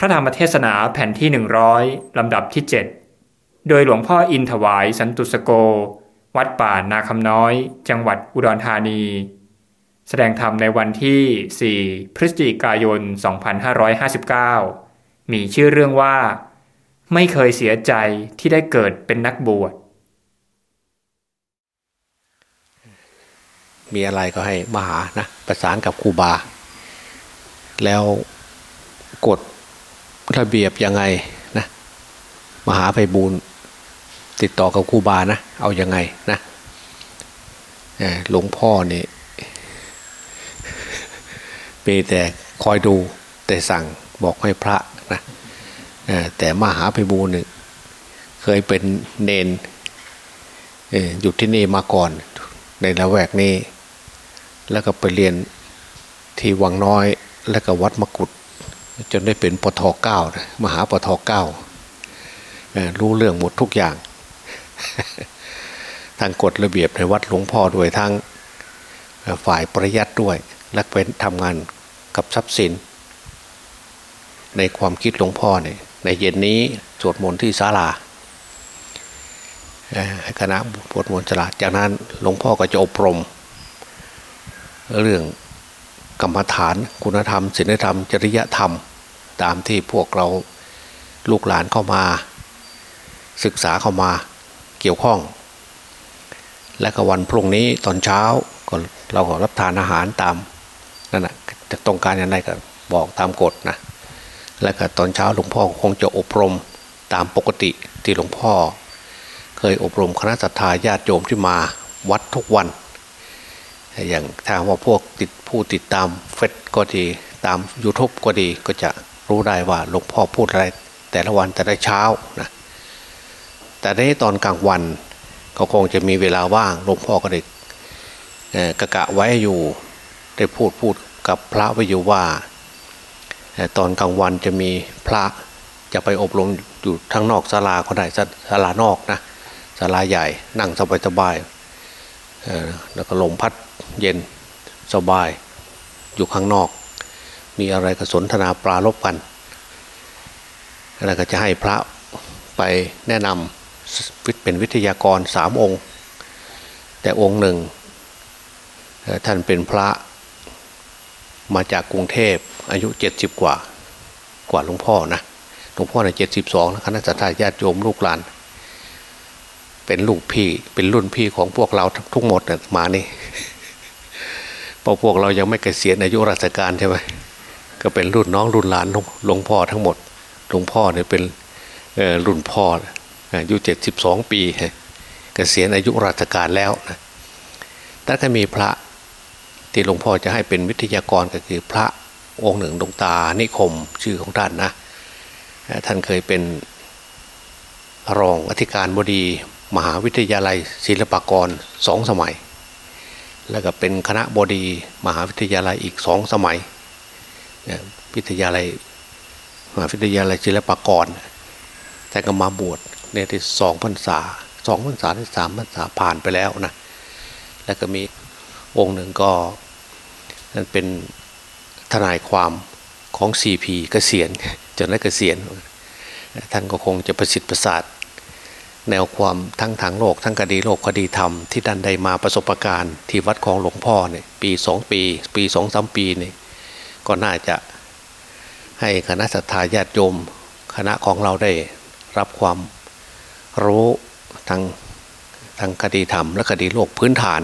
พระธรรมเทศนาแผ่นที่ 100 ลำดับที่ 7 โดยหลวงพ่ออินถวายสันตุสโก วัดป่านาคำน้อย จังหวัดอุดรธานี แสดงธรรมในวันที่ 4 พฤศจิกายน 2559 มีชื่อเรื่องว่า ไม่เคยเสียใจที่ได้เกิดเป็นนักบวช มีอะไรก็ให้มาหานะ ประสานกับครูบา แล้วกฎ ระเบียบยังไงนะมหาไปบูรติดต่อกับครูบานะเอาอยัางไงนะหลวงพ่อนี่มีแต่คอยดูแต่สั่งบอกให้พระนะแต่มหาไปบูรนี่เคยเป็นเนนอยู่ที่นี่มาก่อนในละแวกนี้ แล้วก็ไปเรียนที่วังน้อย แล้วก็วัดมกุฎ จนได้เป็นปทเก้านะมหาปทเก้ารู้เรื่องหมดทุกอย่าง ทางกฎระเบียบในวัดหลวงพ่อด้วยทางฝ่ายประยัดด้วย และเป็นทำงานกับทรัพย์สิน ในความคิดหลวงพ่อเนี่ยในเย็นนี้สวดมนต์ที่ศาลาคณะบวชมนต์ศาลาจากนั้นหลวงพ่อก็จะอบรม เรื่อง กรรมฐาน คุณธรรมศีลธรรม จริยธรรม ตามที่พวกเราลูกหลานเข้ามา ศึกษาเข้ามาเกี่ยวข้อง และก็วันพรุ่งนี้ตอนเช้าก็เราก็รับทานอาหารตามนั่นแหะจะต้องการอย่างไรก็บอกตามกฎนะและก็ตอนเช้าหลวงพ่อคงจะอบรมตามปกติที่หลวงพ่อ เคยอบรมคณะสัตยาญาติโยมที่มาวัดทุกวัน อย่างถ้าว่าพวกติดผู้ติดตามเฟซก็ดีตาม YouTube ก็ดีก็จะรู้ได้ว่าหลวงพ่อพูดอะไร แต่ละวันแต่ละเช้านะแต่ในตอนกลางวันก็คงจะมีเวลาว่างหลวงพ่อก็ได้กะกะไว้อยู่ได้พูดพูดกับพระไว้อยู่ว่า ตอนกลางวันจะมีพระจะไปอบรมอยู่ทั้งนอกศาลาก็ได้ศาลานอกนะศาลาใหญ่นั่งสบายๆแล้วก็ลมพัด เย็นสบายอยู่ข้างนอก มีอะไรก็สนทนาปลารบกันแล้วก็จะให้พระไปแนะนำเป็นวิทยากรสามองค์ แต่องค์หนึ่ง ท่านเป็นพระมาจากกรุงเทพอายุเจ็ดสิบกว่ากว่าหลวงพ่อนะหลวงพ่อในเจ็ดสิบสองคณะสัตยาญาติโยมลูกหลาน เป็นลูกพี่เป็นรุ่นพี่ของพวกเราทุกหมดมานี่ พอพวกเรายังไม่เกษียณอายุราชการใช่ไหมก็เป็นรุ่นน้องรุ่นหลานหลวงพ่อทั้งหมดหลวงพ่อเนี่ยเป็นรุ่นพ่ออายุเจ็ดสิบสองปีเกษียณอายุราชการแล้วนะแต่ถ้ามีพระที่หลวงพ่อจะให้เป็นวิทยากรก็คือพระองค์หนึ่งดวงตานิคมชื่อของท่านนะท่านเคยเป็นรองอธิการบดี มหาวิทยาลัยศิลปากรสองสมัย แล้วก็เป็นคณะบดีมหาวิทยาลัยอีกสองสมัยวิทยาลัยมหาวิทยาลัยศิลปากร แต่ก็มาบวชเนี่ยที่สองพรรษาสองพรรษาที่สามพรรษาผ่านไปแล้วนะแล้วก็มีองค์หนึ่งก็นั่นเป็นทนายความของซีพีเกษียณจนได้เกษียณท่านก็คงจะประสิทธิ์ประสาท แนวความทั้งทางโลกทั้งคดีโลกคดีธรรมที่ดันได้มาประสบการณ์ที่วัดของหลวงพ่อเนี่ยปีสองปี ปีสองสามปีนี่ก็น่าจะให้คณะสัตยาญาติโยมคณะของเราได้รับความรู้ทางทางคดีธรรมและคดีโลกพื้นฐาน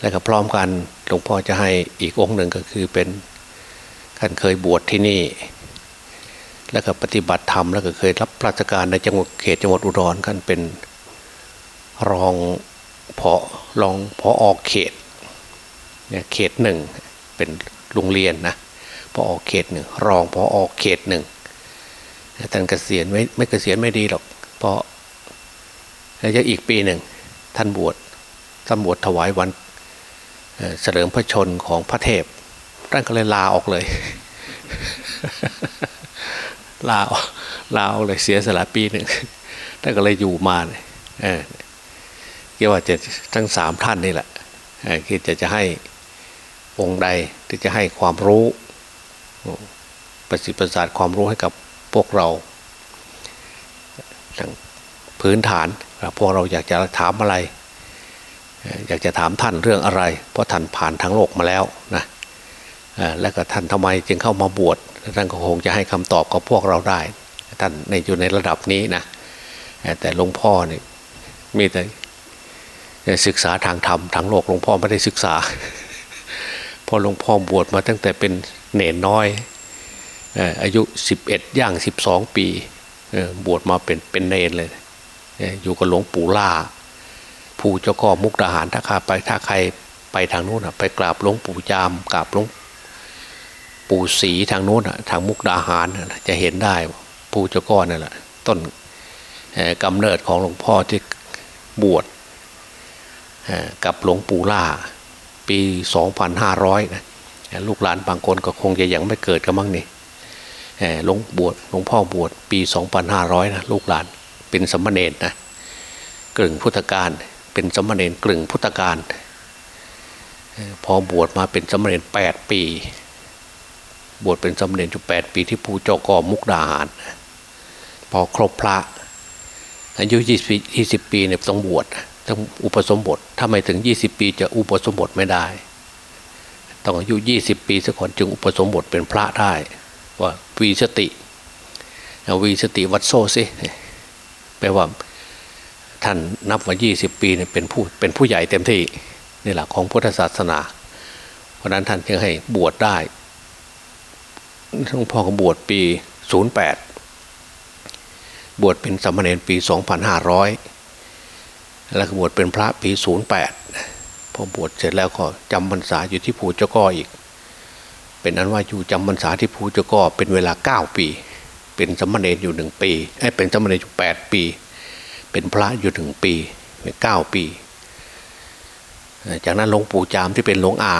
และก็พร้อมกันหลวงพ่อจะให้อีกองค์หนึ่งก็คือเป็นท่านเคยบวชที่นี่ แล้วก็ปฏิบัติธรรมแล้วก็เคยรับราชการในจังหวัดเขตจังหวัดอุดรกันเป็นรองพอรองพอออกเขตเนี่ยเขตหนึ่งเป็นโรงเรียนนะพอออกเขตหนึ่งรองพอออกเขตหนึ่งท่านเกษียณไม่ไม่เกษียณไม่ดีหรอกเพราะแล้วจะอีกปีหนึ่งท่านบวชท่านบวชถวายวันเฉลิมพระชนของพระเทพท่านก็เลยลาออกเลย ลาลาออกเลยเสียสละปีหนึ่งท่านก็เลยอยู่มาเนี่ยเออคิดว่าจะทั้งสามท่านนี่แหละคิดจะจะให้องค์ใดที่จะให้ความรู้ประสิทธิ์ประสาทความรู้ให้กับพวกเราพื้นฐานพวกเราอยากจะถามอะไร อยากจะถามท่านเรื่องอะไร เพราะท่านผ่านทั้งโลกมาแล้วนะและก็ท่านทำไมจึงเข้ามาบวช ท่านก็คงจะให้คำตอบกับพวกเราได้ ท่านในอยู่ในระดับนี้นะแต่หลวงพ่อนี่มีแต่ศึกษาทางธรรมทางโลกหลวงพ่อไม่ได้ศึกษา พอหลวงพ่อบวชมาตั้งแต่เป็นเนนน้อยอายุ 11 ย่าง 12 ปีบวชมาเป็นเป็นเนนเลย อยู่กับหลวงปู่ล่า ผู้เจ้าก่อมุกดาหารถ้าใครไปถ้าใครไปทางนู้นไปกราบหลวงปู่จามกราบหลวง ปู่ศรีทางโน้นทางมุกดาหารจะเห็นได้ผู้เจ้าก้อนนั่นแหละต้นกำเนิดของหลวงพ่อที่บวชกับหลวงปู่ล่า ปี 2500นะลูกหลานบางคนก็คงจะยังไม่เกิดกันมั้งนี่หลวงบวชหลวงพ่อบวชปี 2500นะลูกหลานเป็นสมณเณรนะกลึงพุทธการเป็นสมณเณรกลึงพุทธการพอบวชมาเป็นสมณเณรแปดปี บวชเป็นสมเณรอยู่แปดปีที่ภูเจ้ากอมุกดาหาร พอครบพระ อายุยี่สิบยี่สิบปีเนี่ยต้องบวชต้องอุปสมบทถ้าไม่ถึงยี่สิบปีจะอุปสมบทไม่ได้ ต้องอายุยี่สิบปีซะก่อนจึงอุปสมบทเป็นพระได้ว่าวีสติวีสติวัดโซสิแปลว่าท่านนับว่ายี่สิบปีเนี่ยเป็นผู้เป็นผู้ใหญ่เต็มที่นี่แหละของพุทธศาสนา เพราะนั้นท่านจึงให้บวชได้ หลวงพ่อก็บวชปีศูนย์แปดบวชเป็นสมณเณรปีสองพันห้าร้อยแล้วก็บวชเป็นพระปีศูนย์แปดพอบวชเสร็จแล้วก็จำพรรษาอยู่ที่ภูเจ้าก้ออีก เป็นนั้นว่าอยู่จำพรรษาที่ภูเจ้าก้อเป็นเวลาเก้าปี เป็นสมณเณรอยู่หนึ่งปีไอ้เป็นสมณเณรอยู่แปดปี เป็นพระอยู่ถึงปีเก้าปี จากนั้นหลวงปู่จามที่เป็นหลวงอา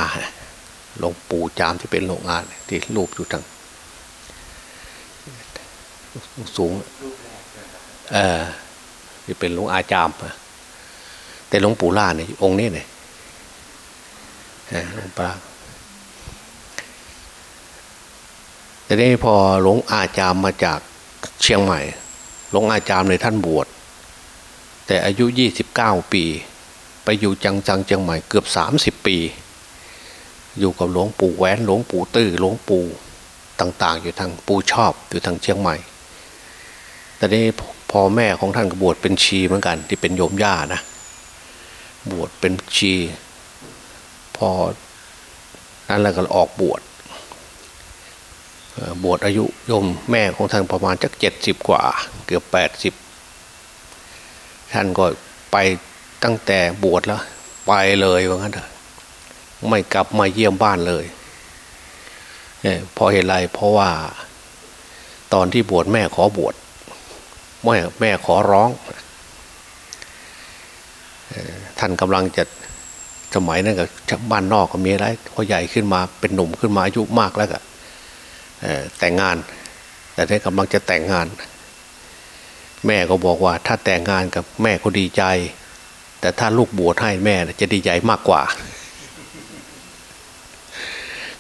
หลวงปู่จามที่เป็นหลวงอาที่รูปอยู่ทาง สูงเออที่เป็นหลวงอาจามแต่หลวงปู่ล่าเนี่ยองค์นี้เนี่ยหลวงปาแต่นี้พอหลวงอาจามมาจากเชียงใหม่หลวงอาจามในท่านบวช แต่อายุยี่สิบเก้าปี ไปอยู่จังจังเชียงใหม่เกือบสามสิบปี อยู่กับหลวงปู่แหวนหลวงปู่ตื้อหลวงปู่ต่าง ๆ อยู่ทางปู่ชอบอยู่ทางเชียงใหม่ แต่นี้พอแม่ของท่านก็บวชเป็นชีเหมือนกัน ที่เป็นโยมย่านะ บวชเป็นชี พอนั้นแล้วก็ออกบวชบวชอายุโยมแม่ของท่านประมาณจักเจ็ดสิบกว่า เกือบแปดสิบท่านก็ไปตั้งแต่บวชแล้ว ไปเลยว่างั้นเถอะไม่กลับมาเยี่ยมบ้านเลยเพราะเหตุไรเพราะว่า ตอนที่บวชแม่ขอบวช แม่แม่ขอร้อง ท่านกำลังจะสมัยนั้นกับบ้านนอกก็มีอะไรพอใหญ่ขึ้นมาเป็นหนุ่มขึ้นมาอายุมากแล้วก็แต่งงาน แต่ท่านกำลังจะแต่งงาน แม่ก็บอกว่าถ้าแต่งงานกับแม่ก็ดีใจ แต่ถ้าลูกบวชให้แม่จะดีใจมากกว่า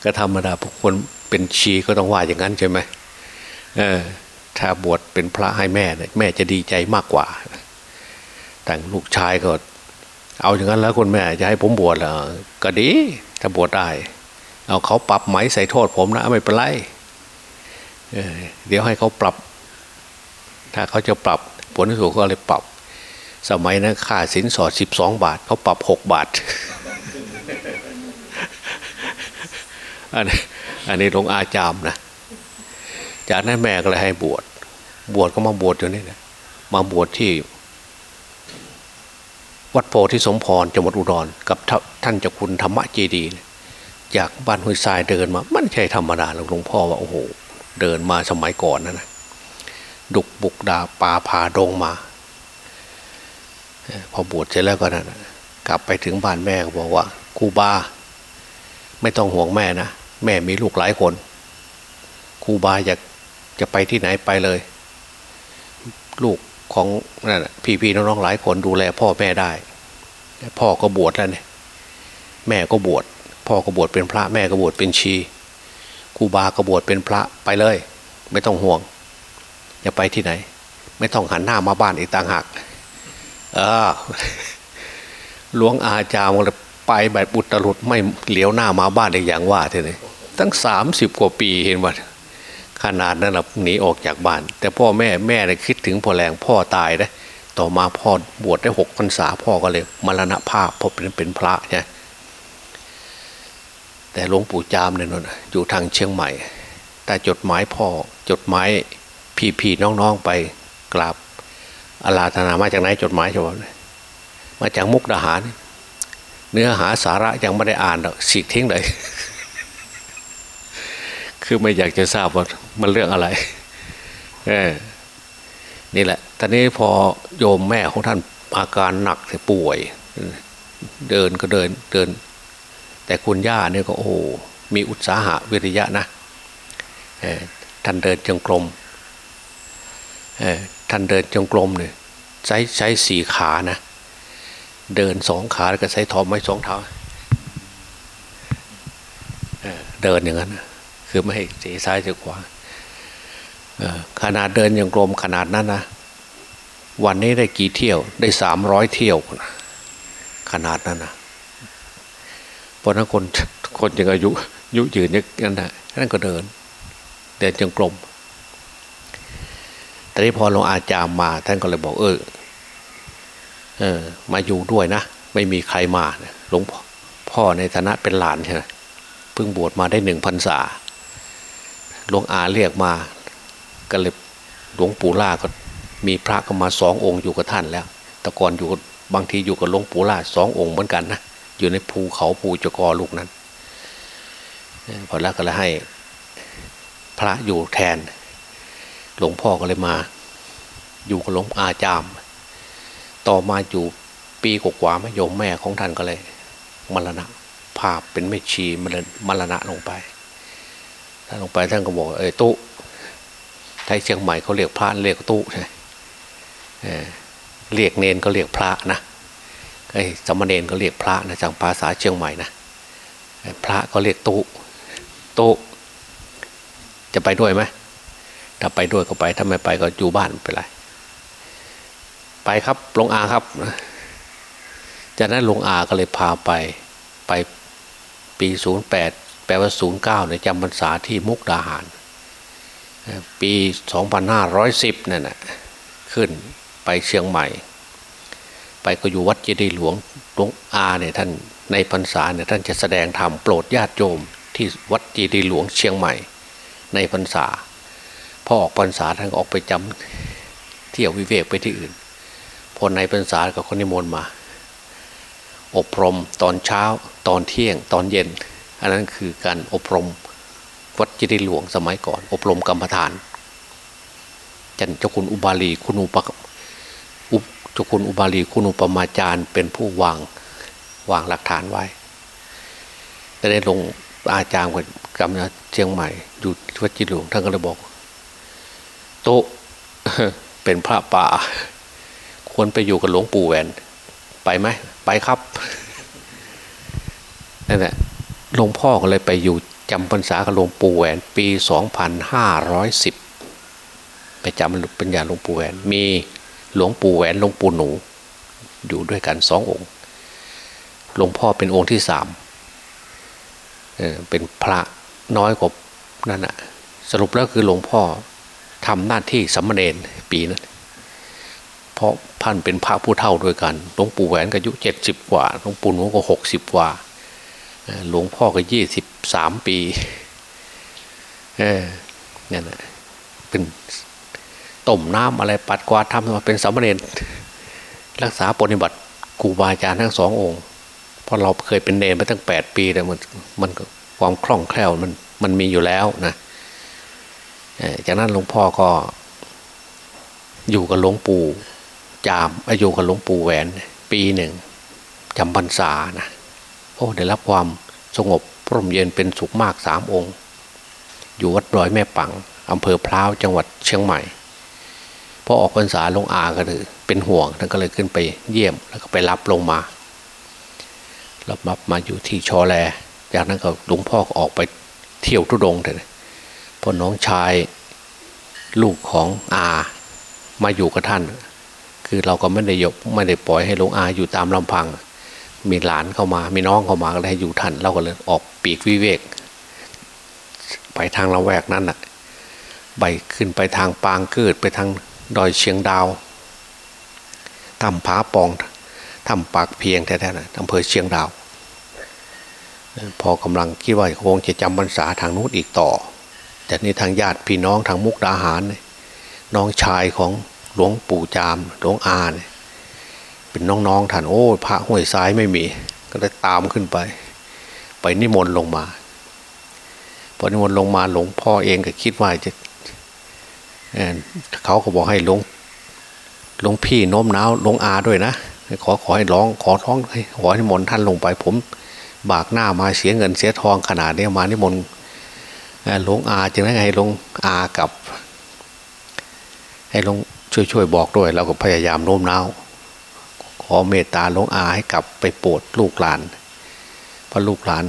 ก็ธรรมดาพวกคนเป็นชีก็ต้องว่าอย่างนั้นใช่ไหมเออ ถ้าบวชเป็นพระให้แม่เนี่ยแม่จะดีใจมากกว่า แต่ลูกชายก็ เอาอย่างนั้นแล้วคุณแม่จะให้ผมบวชเหรอก็ดี ถ้าบวชได้ เอาเขาปรับไหมใส่โทษผมนะไม่เป็นไรเเดี๋ยวให้เขาปรับ ถ้าเขาจะปรับผลที่สุดก็เลยปรับ สมัยนั้นค่าสินสอดสิบสองบาท เขาปรับหกบาทอันนี้หลวงอาจามนะ จากนั้นแม่ก็เลยให้บวช บวชก็มาบวชอยู่นี่นะมาบวชที่ วัดโพธิสมพรจังหวัดอุดรกับท่านเจ้าคุณธรรมะเจดี จากบ้านห้วยทรายเดินมา มันใช่ธรรมดาหลวงพ่อว่าโอ้โห เดินมาสมัยก่อนนะนะดุกบุกดาป่าผาดงมา พอบวชเสร็จแล้วก็นะั่นกลับไปถึงบ้านแม่ก็บอกว่าครูบาไม่ต้องห่วงแม่นะ แม่มีลูกหลายคนครูบาอยาก จะไปที่ไหนไปเลย ลูกของนั่นพี่ๆน้องๆหลายคนดูแลพ่อแม่ได้ พ่อก็บวชแล้วเนี่ยแม่ก็บวชพ่อก็บวชเป็นพระแม่ก็บวชเป็นชีครูบากระบวชเป็นพระไปเลย ไม่ต้องห่วงจะไปที่ไหน ไม่ต้องหันหน้ามาบ้านอีกต่างหากเออหลวงอาจารย์ไปแบบอุตรุดไม่เหลียวหน้ามาบ้านอีกอย่างว่าเท่นี้ตั้งสามสิบกว่าปีเห็นว่า ขนาดนั้นหหนีออกจากบ้าน แต่พ่อแม่แม่เลยคิดถึงพ่อแรงพ่อตายนะต่อมาพ่อบวชได้หกพรรษาพ่อก็เลยมรณภาพพอเป็นเป็นพระเนี่ยแต่หลวงปู่จามเนี่ยนนอยู่ทางเชียงใหม่ แต่จดหมายพ่อจดหมายพี่พี่น้องๆไปกราบอาราธนามาจากไหนจดหมายฉบับนี้มาจากมุกดาหาร เนื้อหาสาระยังไม่ได้อ่านหรอกสีทิ้งเลย คือไม่อยากจะทราบว่ามันเรื่องอะไรเออนี่แหละ ตอนนี้พอโยมแม่ของท่านอาการหนักป่วย เดินก็เดินเดิน แต่คุณย่าเนี่ยก็โอ้มีอุตสาหะวิริยะนะท่านเดินจงกรมท่านเดินจงกรมเนี่ยใช้ใช้สี่ขานะเดินสองขาแล้วก็ใช้ทอมไม้สองเท้าเดินอย่างนั้น คือไม่ให้เสียซ้ายเสียขวาขนาดเดินอย่างกลมขนาดนั้นนะวันนี้ได้กี่เที่ยวได้สามร้อยเที่ยวขนาดนั้นนะเพราะนั้นคนคนยังอายุยุยืนอย่างนั้นนะนั่นก็เดิน เดินจงกลมแต่นี้พอหลวงอาจารย์มา ท่านก็เลยบอก เออเออ มาอยู่ด้วยนะไม่มีใครมาหลวงพ่อในฐานะเป็นหลานใช่ไหมเพิ่งบวชมาได้หนึ่งพรรษา หลวงอาเรียกมาก็เลยหลวงปู่ล่าก็มีพระก็มาสององค์อยู่กับท่านแล้ว แต่ก่อนอยู่บางทีอยู่กับหลวงปู่ล่าสององค์เหมือนกันนะอยู่ในภูเขาภูจกอลูกนั้นพอแล้วก็เลยให้พระอยู่แทน หลวงพ่อก็เลยมา อยู่กับหลวงอาจาม ต่อมาอยู่ปีกว่าๆไม่โยมแม่ของท่านก็เลยมรณะภาพเป็นไม่ชีมรณะลงไป ท่านลงไปท่านก็บอกเออตุไทยเชียงใหม่เขาเรียกพระเรียกตุใช่เรียกเนนก็เรียกพระนะไอ้สมณเณรก็เรียกพระนะจากภาษาเชียงใหม่นะพระก็เรียกตุตุจะไปด้วยไหมถ้าไปด้วยก็ไปถ้าไม่ไปก็อยู่บ้านไปไรไปครับลงอาครับ จากนั้นลงอาก็เลยพาไปไปปีศูนย์แปด แปลว่าศูนย์เก้าเนี่ยจำพรรษาที่มุกดาหาร ปีสองพันห้าร้อยสิบนั่นแหะขึ้นไปเชียงใหม่ ไปก็อยู่วัดเจดีย์หลวงหลวงอาเนี่ยท่านในพรรษาเนี่ยท่านจะแสดงธรรมโปรดญาติโยมที่วัดเจดีย์หลวงเชียงใหม่ ในพรรษาพอออกพรรษาท่านออกไปจำเที่ยววิเวกไปที่อื่น พอในพรรษากับคนนิมนต์มา อบรมตอนเช้าตอนเที่ยงตอนเย็น อันนั้นคือการอบรมวัดจิริหลวงสมัยก่อน อบรมกรรมฐานจันเจ้าคุณอุบาลีคุณอุปอุเจ้าคุณอุบาลีคุณอุปมาจารย์เป็นผู้วางวางหลักฐานไว้แต่ได้ลงอาจารย์กำเนัเชียงใหม่อยู่วัดจิริหลวงท่านก็เลยบอกโตเป็นพระป่า ควรไปอยู่กับหลวงปู่แหวน ไปไหมไปครับนั่นแหละ หลวงพ่อก็เลยไปอยู่จำพรรษากับหลวงปู่แหวนปี 2510 ไปจำปัญญาหลวงปู่แหวน มีหลวงปู่แหวนหลวงปู่หนู อยู่ด้วยกันสององค์หลวงพ่อเป็นองค์ที่สามเป็นพระน้อยกว่านั่นอะสรุปแล้วคือหลวงพ่อทำหน้าที่สัมมาเนนปีนั้นเพราะท่านเป็นพระผู้เฒ่าด้วยกันหลวงปู่แหวนก็อายุเจ็ดสิบกว่าหลวงปู่หนูก็หกสิบกว่า หลวงพ่อก็ยี่สิบสามปีเออเนี่ยนะเป็นต้มน้ำอะไรปัดกวาดทำมาเป็นสามเณรรักษาปฏิบัติครูบาอาจารย์ทั้งสององค์เพราะเราเคยเป็นเนรมาตั้งแปดปีแต่มันมันความคล่องแคล่วมันมันมีอยู่แล้วนะจากนั้นหลวงพ่อก็อยู่กับหลวงปู่จามอยู่กับหลวงปู่แหวน ปีหนึ่งจำพรรษานะ โอ้ได้รับความสงบพร่มเย็นเป็นสุขมากสามองค์ อยู่วัดดอยแม่ปังอำเภอพร้าวจังหวัดเชียงใหม่พอออกพรรษาลงอาก็เลยเป็นห่วงท่านก็เลยขึ้นไปเยี่ยมแล้วก็ไปรับลงมารับมามาอยู่ที่ชอแล จากนั้นก็หลวงพ่อก็ออกไปเที่ยวทุดงเลยพอน้องชายลูกของอามาอยู่กับท่าน คือเราก็ไม่ได้ยกไม่ได้ปล่อยให้หลวงอาอยู่ตามลำพัง มีหลานเข้ามา มีน้องเข้ามาก็เลยอยู่ท่านเราก็เลยออกปีกวิเวก ไปทางละแวกนั้นน่ะไปขึ้นไปทางปางเกิดไปทางดอยเชียงดาวทำผาปองทำปากเพียงแท้ๆนะอำเภอเชียงดาว พอกำลังคิดว่าคงจะจำพรรษาทางนู้นอีกต่อ แต่นี่ทางญาติพี่น้องทางมุกดาหาร น้องชายของหลวงปู่จามหลวงอาเนี่ย เป็นน้องๆท่านโอ้พระห้วยซ้ายไม่มี ก็เลยตามขึ้นไป ไปนิมนต์ลงมาพอนิมนต์ลงมาหลวงพ่อเองก็คิดว่าจะเเขาก็บอกให้หลวงหลวงพี่โน้มน้าวหลวงอาด้วยนะขอขอให้ร้องขอท้องขอให้มนท่านลงไป ผมบากหน้ามาเสียเงินเสียทองขนาดนี้มานิมนต์หลวงอาจึงได้ให้หลวงอากับ ให้หลวงช่วยช่วยบอกด้วยเราก็พยายามโน้มน้าว ขอเมตตาหลวงอาให้กลับไปโปรดลูกหลานเพราะลูกหลาน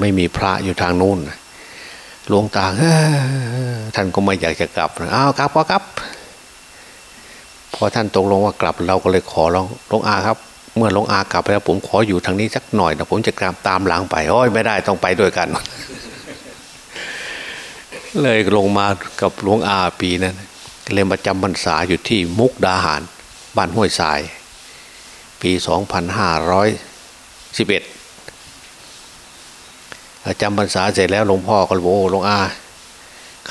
ไม่มีพระอยู่ทางนู้นหลวงตาท่านก็ไม่อยากจะกลับอ้าวกลับก็กลับพอท่านตกลงว่ากลับเราก็เลยขอร้องหลวงอาครับ เมื่อหลวงอากลับไปแล้วผมขออยู่ทางนี้สักหน่อยนะผมจะกลับตามหลังไปโอ้ยไม่ได้ต้องไปด้วยกัน เลยลงมากับหลวงอาปีนั้นเลยมาจำพรรษาอยู่ที่มุกดาหาร บ้านห้วยทราย ปีสองพันห้าร้อยสิบเอ็ดจำพรรษาเสร็จแล้วหลวงพ่อก็บอกหลวงอา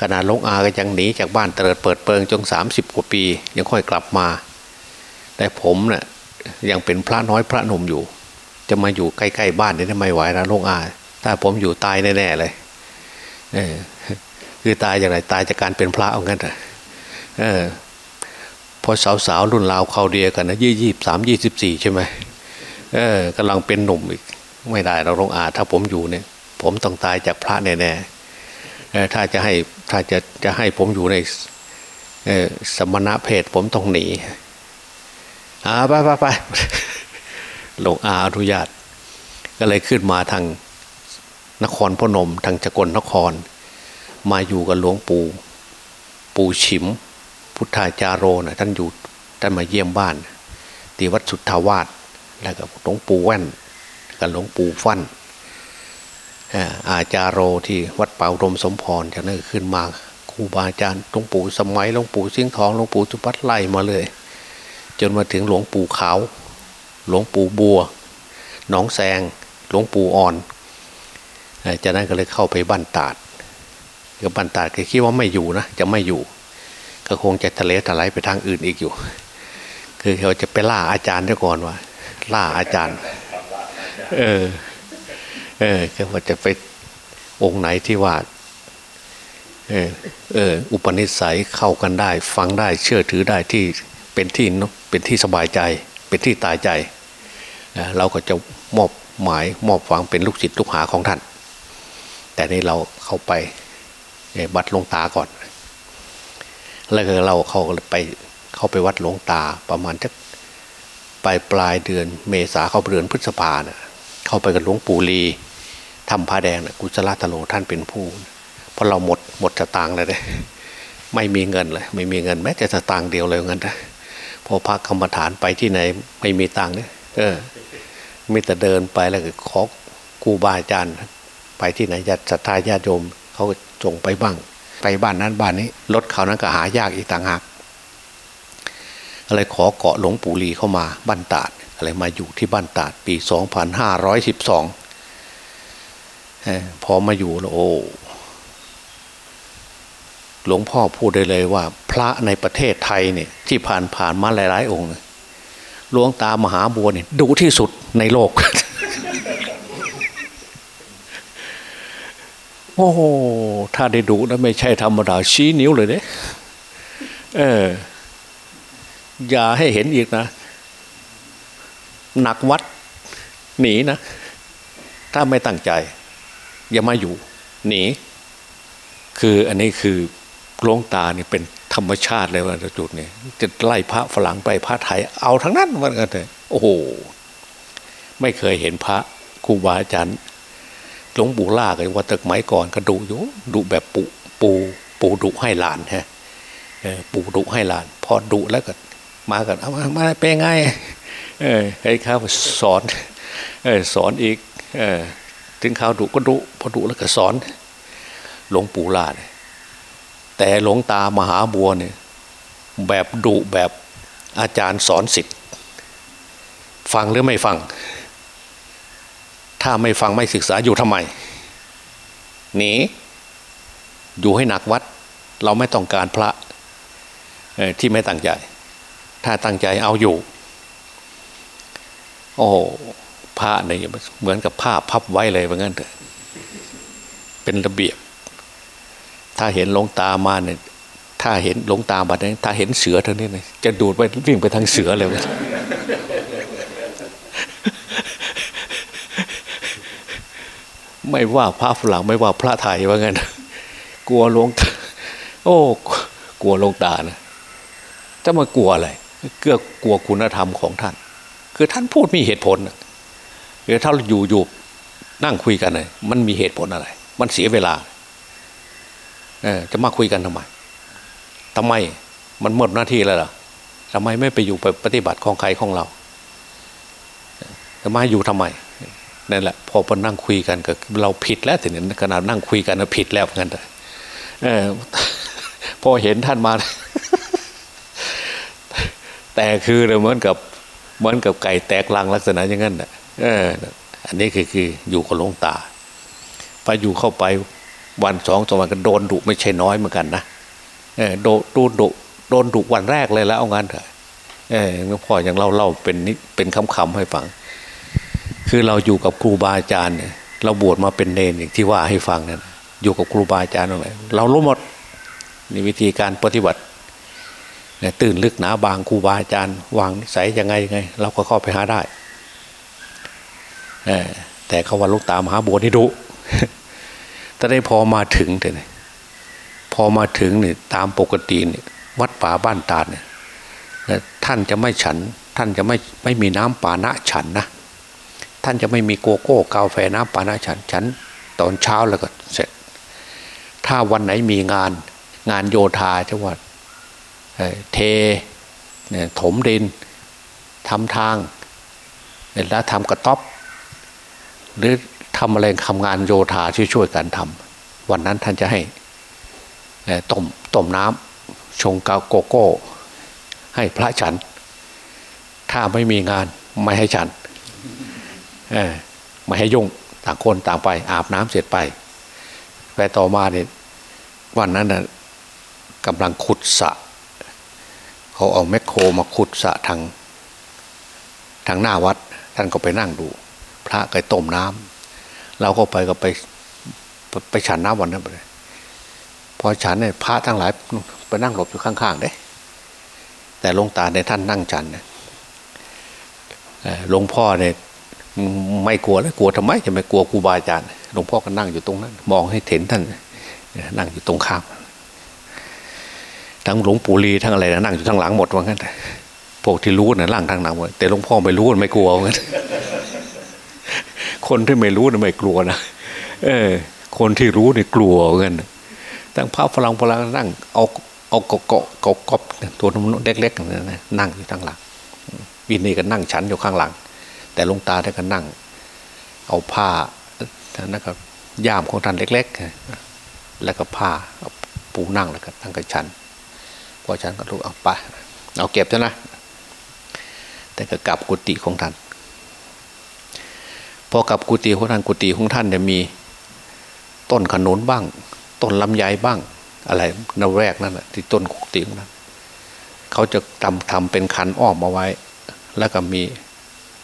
ขนาดหลวงอาก็ยังหนีจากบ้านเติดเปิดเปิงจนสามสิบกว่าปี ยังค่อยกลับมา แต่ผมเนะ่ยยังเป็นพระน้อยพระหนุ่มอยู่ จะมาอยู่ใกล้ๆบ้านนี่ไม่ไหวนะหลวงอา ถ้าผมอยู่ตายแน่ๆเลยเออคือตายอย่างไรตายจากการเป็นพระเอางั้นเออ พอสาวๆรุ่นราวเขาเดียกันนะยี่ยี่สามยี่สิบสี่ใช่ไหมเออกำลังเป็นหนุ่มอีก ไม่ได้เราลงอาถ้าผมอยู่เนี่ย ผมต้องตายจากพระแน่ๆถ้าจะให้ถ้าจะจะให้ผมอยู่ในสมณะเพศผมต้องหนีอาไปไปไปหลวงอาอนุญาต ก็เลยขึ้นมาทางนครพนมทางจกลนคร มาอยู่กับหลวงปู่ ปู่ฉิม พุทธาจารโรนะท่านอยู่ท่านมาเยี่ยมบ้านที่วัดสุทธาวาสแล้วก็หลวงปู่แว่นกับหลวงปู่ฟั่นอาจารโรที่วัดเป่ารมสมพรจากนั้นขึ้นมาครูบาอาจารย์หลวงปู่สมัยหลวงปู่เสียงทองหลวงปู่สุพัฒไล่มาเลย จนมาถึงหลวงปู่ขาว หลวงปู่บัว หนองแซงหลวงปู่อ่อนจากนั้นก็เลยเข้าไปบ้านตาดกับบ้านตาดก็คิดว่าไม่อยู่นะจะไม่อยู่ ก็คงจะทะเลทลายไปทางอื่นอีกอยู่ คือเขาจะไปล่าอาจารย์ด้ก่อนว่าล่าอาจารย์ เออ เออก็ว่าจะไปองค์ไหนที่ว่า เออ เออ อุปนิสัยเข้ากันได้ ฟังได้เชื่อถือได้ที่เป็นที่เป็นที่สบายใจ เป็นที่ตายใจเราก็จะมอบหมายมอบฟังเป็นลูกศิษย์ลูกหาของท่าน แต่นี่เราเข้าไปวัดหลงตาก่อน แล้วก็เราเข้าไปเข้าไปวัดหลวงตาประมาณจะปลายปลายเดือนเมษาเข้าเดือนพฤษภาเนะ่ยเข้าไปกับหลวงปู่ลีทำผ้าแดงนะกุศลตโลท่านเป็นผู้เพราะเราหมดหมดสตางค์เลยเลยไม่มีเงินเลย ไม่มีเงินแม้แต่สตางค์เดียวเลยเงินนะพอพระกรรมฐานไปที่ไหนไม่มีตังค์เนี่ยเออมีแต่เดินไปแล้วก็ขอครูบาอาจารย์ ไปที่ไหนญาติศรัทธาญาติโยมเขาส่งไปบ้าง ไปบ้านนั้นบ้านนี้รถเขานั้นก็หายากอีกต่างหากอะไรขอเกาะหลวงปู่ลีเข้ามาบ้านตาดอะไรมาอยู่ที่บ้านตาดปีสองพันห้าร้อยสิบสองพอมาอยู่แล้วโอ้หลวงพ่อพูดได้เลยว่า พระในประเทศไทยเนี่ยที่ผ่านผ่านมาหลาย ๆ องค์หลวงตามหาบัวเนี่ยดูที่สุดในโลก โอ้โหถ้าได้ดูนะไม่ใช่ธรรมดาชี้นิ้วเลยเด้เออ อย่าให้เห็นอีกนะ หนักวัด หนีนะ ถ้าไม่ตั้งใจ อย่ามาอยู่ หนี คืออันนี้คือหลงตาเนี่ยเป็นธรรมชาติเลยว่าจุดนี้จะไล่พระฝรั่งไปพระไทย เอาทั้งนั้นมันกันเลยโอ้โห ไม่เคยเห็นพระครูบาอาจารย์ หลวงปู่ล่าก็ว่าตึกไม้ก่อนก็ดุอยู่ดุแบบปูปูปูดุให้หลานฮะปูดุให้หลาน พอดุแล้วก็มากันเอามามาเป็นไงเออให้ข้าวสอนเออสอนอีกเออถึงข้าวดุก็ดุพอดุแล้วก็สอน หลวงปู่ล่าเนี่ยแต่หลวงตามหาบัวเนี่ยแบบดุแบบอาจารย์สอนสิทธิ์ฟังหรือไม่ฟัง ถ้าไม่ฟังไม่ศึกษาอยู่ทำไมหนีอยู่ให้หนักวัด เราไม่ต้องการพระที่ไม่ตั้งใจ ถ้าตั้งใจเอาอยู่ โอ้ผ้าเนี่ยเหมือนกับผ้าพับไว้เลยว่างั้นเถอะเป็นระเบียบ ถ้าเห็นลงตามาเนี่ยถ้าเห็นลงตาบัดนี้ถ้าเห็นเสือเท่านี้เนี่ยจะดูดไปวิ่งไปทางเสือเลย ไม่ว่าพระฝรั่งไม่ว่าพระไทยว่างั้นกลัวลงโอ้ กลัวลงตานะจะมากลัวอะไรเกื้อกลัวคุณธรรมของท่าน คือท่านพูดมีเหตุผลคือถ้าอยู่อยู่นั่งคุยกันเลยมันมีเหตุผลอะไร มันเสียเวลาเออจะมาคุยกันทำไมทำไมมันหมดหน้าที่แล้วล่ะทำไมไม่ไปอยู่ไปปฏิบัติของใครของเราจะมาอยู่ทำไม นั่นแหละพอพอนั่งคุยกันก็เราผิดแล้วถึงขนาดนั่งคุยกันผิดแล้วเหมือนกันเออพอเห็นท่านมา แต่คือเหมือนกับเหมือนกับไก่แตกลังลักษณะอย่างนั้นเออ อันนี้คือคืออยู่กับหลวงตาไปอยู่เข้าไปวันสองสวันก็โดนดุไม่ใช่น้อยเหมือนกันนะเออโดนดุโดนดุวันแรกเลยแล้วเอางั้นเถอะเออพ่ออย่างเราเล่าเป็นนิเป็นคำๆให้ฟัง คือเราอยู่กับครูบาอาจารย์เนี่ยเราบวชมาเป็นเนรอย่างที่ว่าให้ฟังเนี่ยอยู่กับครูบาอาจารย์ตรงไหนเรารู้หมดนี่วิธีการปฏิบัติเนี่ยตื่นลึกหนาบางครูบาอาจารย์ วางใส่ยังไงยังไง เราก็เข้าไปหาได้แต่เขาว่าลูกตามหาบัวนี่ดุแต่ได้พอมาถึงเนี่พอมาถึงเนี่ยตามปกติเนี่ยวัดป่าบ้านตาเนี่ยท่านจะไม่ฉัน ท่านจะไม่ไม่มีน้ำปานะฉันนะ ท่านจะไม่มีโกโก้กาแฟน้ำปานาฉันฉันตอนเช้าแล้วก็เสร็จ ถ้าวันไหนมีงานงานโยธาจังหวัดเทเนี่ยถมดินทำทางแล้วทำกระต๊อบ หรือทำอะไรทำงานโยธาช่วยๆกันทำวันนั้นท่านจะให้ต้มต้มน้ำชงกาโกโก้ ให้พระฉัน ถ้าไม่มีงานไม่ให้ฉัน ไม่ให้ยุ่งต่างคนต่างไป อาบน้ำเสร็จไป ไปต่อมาเนี่ยวันนั้นนะกำลังขุดสะเขาเอาแมคโครมาขุดสะทางทางหน้าวัด ท่านก็ไปนั่งดู พระก็ต้มน้ำเราก็ไปก็ไปไปฉันน้ำวันนั้นไปพอฉันเนี่ยพระทั้งหลายไปนั่งหลบอยู่ข้างๆเด้แต่ลงตาในท่านนั่งฉันเนี่ยหลวงพ่อเนี่ย ไม่กลัวแล้วกลัวทำไมจะไม่กลัวครูบาอาจารย์หลวงพ่อก็นั่งอยู่ตรงนั้น มองให้เห็นท่านนั่งอยู่ตรงข้ามทั้งหลวงปู่ลีทั้งอะไรนะนั่งอยู่ทั้งหลังหมดว่างั้นพวกที่รู้นะล่างทางหนังหมดแต่หลวงพ่อไม่รู้ไม่กลัวว่างั้นคนที่ไม่รู้นะไม่กลัวนะเออ คนที่รู้เนี่ยกลัวว่างั้นตั้งพระฝรั่งฝรั่งนั่งเอาเอาเกาะเกาะเกาะกบตัวนุ่นเล็กๆนั่งอยู่ทางหลังวินนี่ก็นั่งชั้นอยู่ข้างหลัง แต่ลงตาท่านก็นั่ง เอาผ้าท่านนะครับย่ามของท่านเล็ก ๆ แล้วก็ผ้าปูนั่งแล้วก็ตั้งกระชันพอฉันก็รู้เอาไปเอาเก็บเถอะนะแต่ก็กลับกุฏิของท่านพอกลับกุฏิของท่านกุฏิของท่านเนี่ยมีต้นขนุนบ้าง ต้นลำไยบ้าง อะไรนแรกนั่นแหะที่ต้นกุฏิของท่านเขาจะทำทำเป็นคันอ้อมมาไว้ แล้วก็มี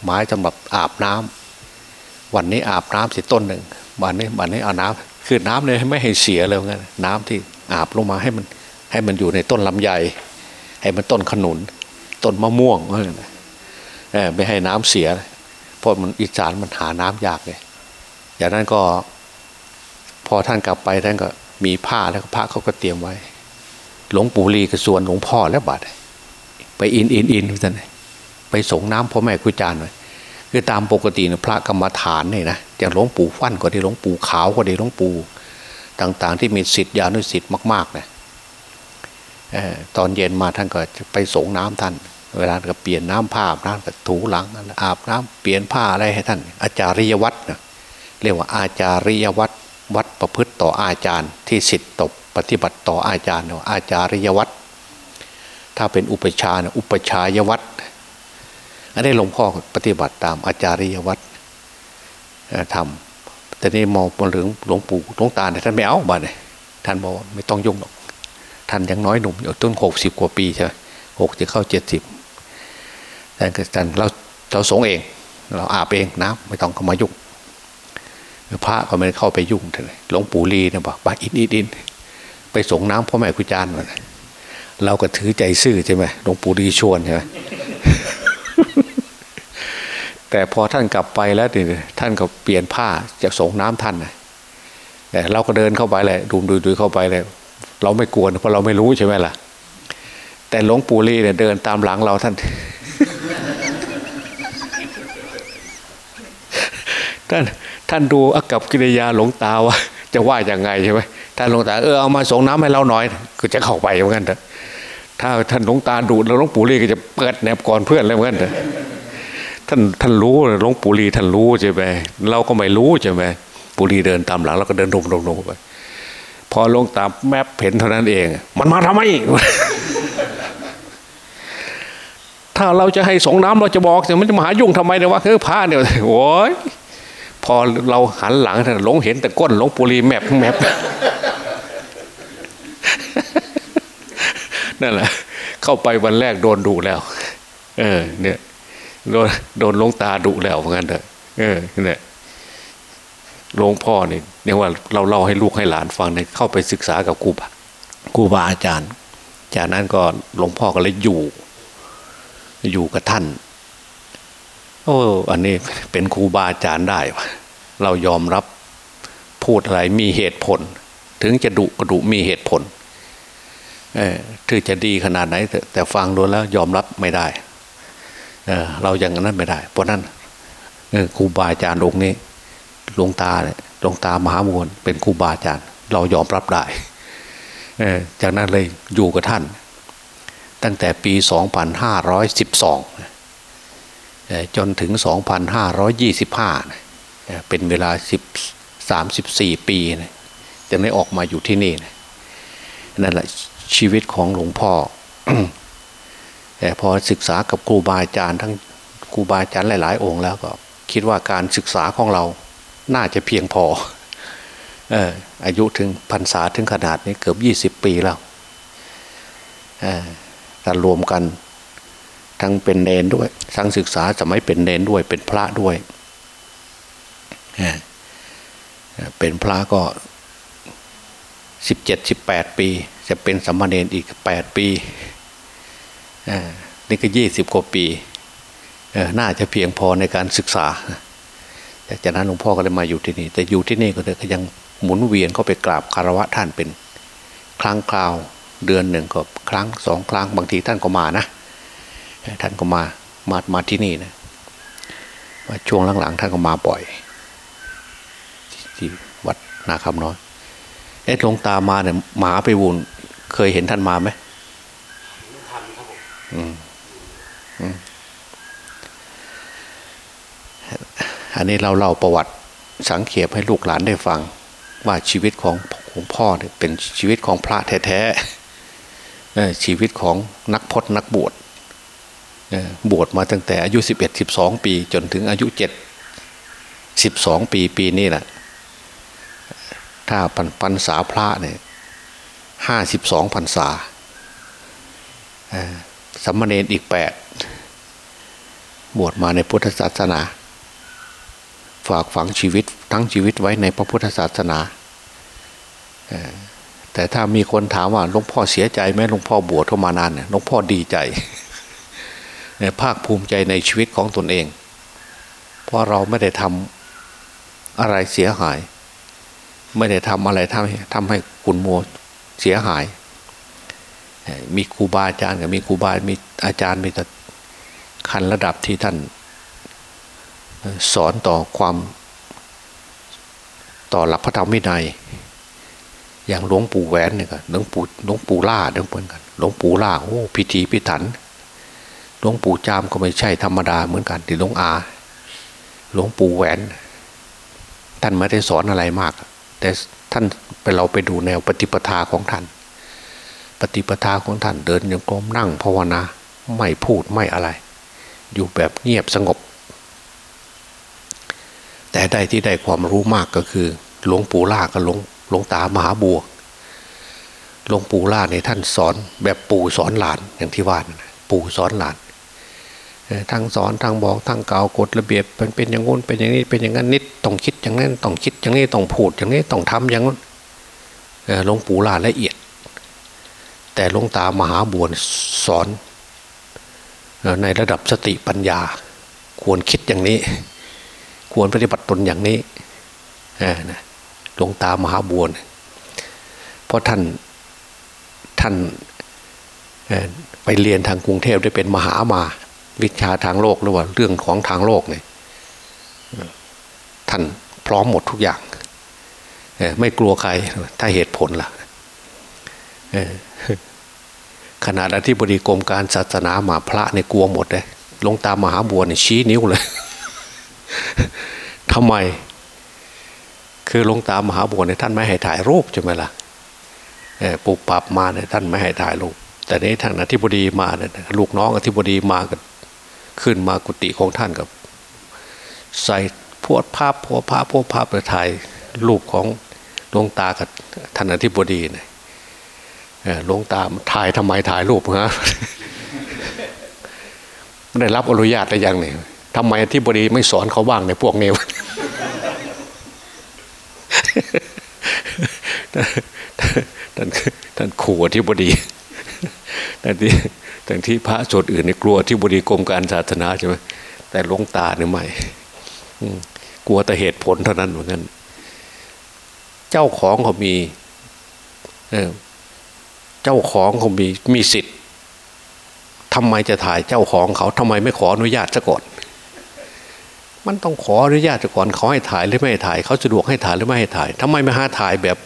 ไม้สำหรับอาบน้ำวันนี้อาบน้ำสิต้นหนึ่งวันนี้วันนี้เอาน้ำคือน้ำเลยไม่ให้เสียเลยงั้นน้ำที่อาบลงมาให้มันให้มันอยู่ในต้นลำไยให้มันต้นขนุน ต้นมะม่วงเออไม่ให้น้ำเสียเพราะมันอิจามันหาน้ำยากเลยอย่างนั้นก็พอท่านกลับไปท่านก็มีผ้าแล้วก็พระเขาก็เตรียมไว้ หลวงปู่ลีกับส่วนหลวงพ่อแล้วบัดไปอินอินอินท่าน ไปส่งน้ำพ่อแม่ครูอาจารย์หน่อยคือตามปกติเนี่ยพระกรรมฐานเนี่ยนะอย่างหลวงปู่ฟั่นก็ดีหลวงปู่ขาวก็ดีหลวงปู่ต่างๆ ที่มีสิทธิญาณุสิทธิ์มากๆเนี่ยตอนเย็นมาท่านก็จะไปสงน้ำท่าน เวลาก็เปลี่ยนน้ำผ้าน้ำก็ถูหลังอาบน้ำเปลี่ยนผ้าอะไรให้ท่าน อาจาริยวัตรนะเรียกว่าอาจาริยวัตรวัดประพฤติต่ออาจารย์ที่สิทธิ์ตบปฏิบัติต่ออาจารย์เนาะอาจาริยวัตรถ้าเป็นอุปชานะอุปชายวัตร อันนี้หลวงพ่อปฏิบัติตามอาจาริยวัตรทำแต่นี่มองมาถึงหลวงปู่หลวงตาเนี่ยท่านไม่เอาบ้านเลยท่านบอกว่าไม่ต้องยุ่งหรอก ท่านยังน้อยหนุ่มอยู่ต้นหกสิบกว่าปีใช่ไหมหกจะเข้าเจ็ดสิบแต่ก็ท่านเราเราสงเอง เราอาบเองน้ำไม่ต้องเข้ามายุ่งพระก็ไม่เข้าไปยุ่งเลยหลวงปู่ลีเนี่ยบอกบาอินอินอินไปสงน้ำพ่อแม่คุจานมันเราก็ถือใจซื่อใช่ไหมหลวงปู่ลีชวนใช่ไหม แต่พอท่านกลับไปแล้วนี่ท่านก็เปลี่ยนผ้าจากส่งน้ำท่านนะแต่เราก็เดินเข้าไปเลยดูดูดูเข้าไปเลย เราไม่กลัวเพราะเราไม่รู้ใช่ไหมล่ะ แต่หลวงปู่ลีเนี่ยเดินตามหลังเราท่านท่านท่านดูอากับกิริยาหลวงตาว่า จะว่าอย่างไงใช่ไหมท่านหลวงตาเออเอามาส่งน้ำให้เราหน่อยก็จะเข้าไปเหมือนกันเถอะถ้าท่านหลวงตาดูแล้วหลวงปู่ลีก็จะเปิดแนบก่อนเพื่อนเลยเหมือนกันเถอะ ท่านท่านรู้หลวงปู่ลีท่านรู้ใช่ไหมเราก็ไม่รู้ใช่ไหมปู่ลีเดินตามหลังเราก็เดินลงลงลงไปพอหลวงตาแมพเห็นเท่านั้นเอง มันมาทำไมถ้าเราจะให้สงน้ำเราจะบอกแต่มันจะมาหายุ่งทำไมเนี่ยว่าคือผ้าเนี่ยโอ้ยพอเราหันหลังท่านหลงเห็นแต่ก้นหลงปุรีแมพแมพนั่นแหละ เข้าไปวันแรกโดนดุแล้ว เออ เนี่ย โดนโดนลงตาดุแล้วเหมือนกันเถอะเออเนี่ยหลวงพ่อเนี่ยเนี่ยว่าเราเล่าให้ลูกให้หลานฟังเนี่ยเข้าไปศึกษากับครูบาครูบาอาจารย์ จากนั้นก็หลวงพ่อก็เลยอยู่ อยู่กับท่าน โอ้อันนี้เป็นครูบาอาจารย์ได้วะเรายอมรับพูดอะไรมีเหตุผล ถึงจะดุก็ดุมีเหตุผลเออถึงจะดีขนาดไหนแต่แต่ฟังดูแล้วยอมรับไม่ได้ เราอย่างนั้นไม่ได้ เพราะนั้นครูบาอาจารย์องค์นี้หลวงตาเนี่ยหลวงตามหามวลเป็นครูบาอาจารย์ เรายอมรับได้เอจากนั้นเลยอยู่กับท่าน ตั้งแต่ปี 2512 จนถึง 2525 เป็นเวลา 10 34 ปีจึงได้ออกมาอยู่ที่นี่นั่นแหละชีวิตของหลวงพ่อ แต่พอศึกษากับครูบาอาจารย์ทั้งครูบาอาจารย์หลาย ๆ องค์แล้วก็ คิดว่าการศึกษาของเราน่าจะเพียงพอเอออายุถึงพรรษาถึงขนาดนี้เกือบยี่สิบปีแล้วแต่รวมกัน ทั้งเป็นเนนด้วย ทั้งศึกษาจะไม่เป็นเนนด้วย เป็นพระด้วยเป็นพระก็สิบเจ็ดสิบแปดปี จะเป็นสัมมาเนนอีกแปดปี นี่ก็ยี่สิบกว่าปีน่าจะเพียงพอในการศึกษาจากนั้นหลวงพ่อก็เลยมาอยู่ที่นี่ แต่อยู่ที่นี่ก็เลยยังหมุนเวียนเข้าไปกราบคารวะท่านเป็น ครั้งคราวเดือนหนึ่งก็ครั้งสองครั้งบางทีท่านก็มานะ ท่านก็มามามาที่นี่นะว่าช่วงหลังๆท่านก็มาบ่อยที่วัดนาคำน้อยเอ๊ะหลวงตามาเนี่ยหมาไปวุ่นเคยเห็นท่านมาไหม อันนี้เราเล่าประวัติสังเขปให้ลูกหลานได้ฟัง ว่าชีวิตของของพ่อเนี่ยเป็นชีวิตของพระแท้ๆชีวิตของนักพจนักบวชบวชมาตั้งแต่อายุสิบเอ็ดสิบสองปี จนถึงอายุเจ็ดสิบสองปีปีนี้แหละถ้าปันปันษาพระเนี่ยห้าสิบสองพรรษา สัมมาเนรอีกแปดบวชมาในพุทธศาสนา ฝากฝังชีวิตทั้งชีวิตไว้ในพระพุทธศาสนา แต่ถ้ามีคนถามว่าหลวงพ่อเสียใจไหมหลวงพ่อบวชเข้ามานานเนี่ยหลวงพ่อดีใจภาคภูมิใจในชีวิตของตนเอง เพราะเราไม่ได้ทำอะไรเสียหาย ไม่ได้ทำอะไรทำให้ทำให้คุณโมเสียหาย มีครูบาอาจารย์กับมีครูบา มีอาจารย์มีแต่คันระดับที่ท่านสอนต่อความต่อหลักพระธรรมวินัย อย่างหลวงปู่แหวนเนี่ยหลวงปู่หลวงปู่ล่าเดิมเพื่อนกันหลวงปู่ล่าโอ้พิธีพิถันหลวงปู่จามก็ไม่ใช่ธรรมดาเหมือนกันที่หลวงอาหลวงปู่แหวนท่านไม่ได้สอนอะไรมาก แต่ท่านไปเราไปดูแนวปฏิปทาของท่าน ปฏิปทาของท่านเดินยังกรมนั่งภาวนาไม่พูดไม่อะไร อยู่แบบเงียบสงบ แต่ได้ที่ได้ความรู้มากก็คือ หลวงปู่ล่ากับหลวงหลวงตามหาบัวหลวงปู่ล่าเนี่ยท่านสอนแบบปู่สอนหลานอย่างที่ว่านปู่สอนหลานทั้งสอนทั้งบอกทั้งกล่าวกฎระเบียบเป็นเป็นอย่างงู้นเป็นอย่างนี้เป็นอย่างนั้นนิดต้องคิดอย่างนั้นต้องคิดอย่างนี้ต้องพูดอย่างนี้ต้องทำอย่างนั้นหลวงปู่ล่าละเอียด แต่หลวงตามหาบัวสอน ในระดับสติปัญญา ควรคิดอย่างนี้ ควรปฏิบัติตนอย่างนี้หลวงตามหาบัวเพราะท่านท่านไปเรียนทางกรุงเทพได้เป็นมหามาวิชาทางโลกหรือว่าเรื่องของทางโลกเนี่ยท่านพร้อมหมดทุกอย่างไม่กลัวใครถ้าเหตุผลล่ะ ขนาดอธิบดีกรมการศาสนาหมาพระในกลัวหมดเลยลงตามมหาบัวเนี่ยชี้นิ้วเลยทำไม คือลงตามมหาบัวเนี่ยท่านไม่ให้ถ่ายรูปใช่ไหมล่ะปลูกปรับมาเนี่ยท่านไม่ให้ถ่ายรูปแต่นี้ทางอธิบดีมาเนี่ยลูกน้องอธิบดีมากันขึ้นมากุฏิของท่านกับ ใส่พวดภาพพวดภาพพวดภาพไปถ่ายรูปของหลวงตากับท่านอธิบดีเนี่ย หลวงตาถ่ายทำไมถ่ายรูปฮะไม่ได้รับอนุญาตอะไรอย่างนี้ทำไมอธิบดีไม่สอนเขาบ้างในพวกนี้ท่านท่านขู่อธิบดีแต่ที่แต่ที่พระสดอื่นในกลัวที่บดีกรมการศาสนาใช่ไหมแต่ลงตาเนี่ยไม่กลัวแต่เหตุผลเท่านั้นเหมือนกัน เจ้าของเขามี เจ้าของเขามีมีสิทธิ์ทำไมจะถ่ายเจ้าของเขาทำไมไม่ขออนุญาตซะก่อน มันต้องขออนุญาตซะก่อนเขาให้ถ่ายหรือไม่ให้ถ่ายเขาสะดวกให้ถ่ายหรือไม่ให้ถ่ายทำไมไม่หาถ่ายแบบ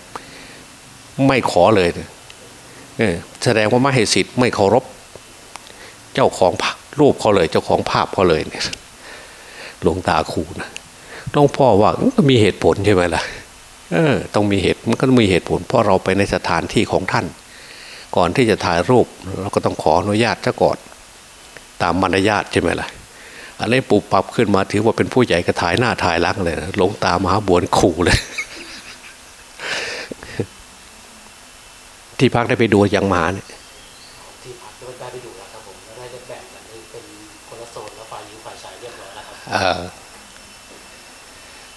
ไม่ขอเลยแสดงว่าไม่ให้สิทธิ์ไม่เคารพ เจ้าของรูปเขาเลย เจ้าของภาพเขาเลยเนี่ยหลวงตาคูนะต้องพ่อว่ามีเหตุผลใช่ไหมล่ะเออต้องมีเหตุมันก็มีเหตุผลเพราะเราไปในสถานที่ของท่าน ก่อนที่จะถ่ายรูปเราก็ต้องขออนุญาตซะก่อน ตามมารยาทใช่ไหมล่ะอะไรปูปรับขึ้นมาถือว่าเป็นผู้ใหญ่ก็ถ่ายหน้าถ่ายหลังเลยหลงตามหาบวนขู่เลย ที่พักได้ไปดูยังมาเนี่ย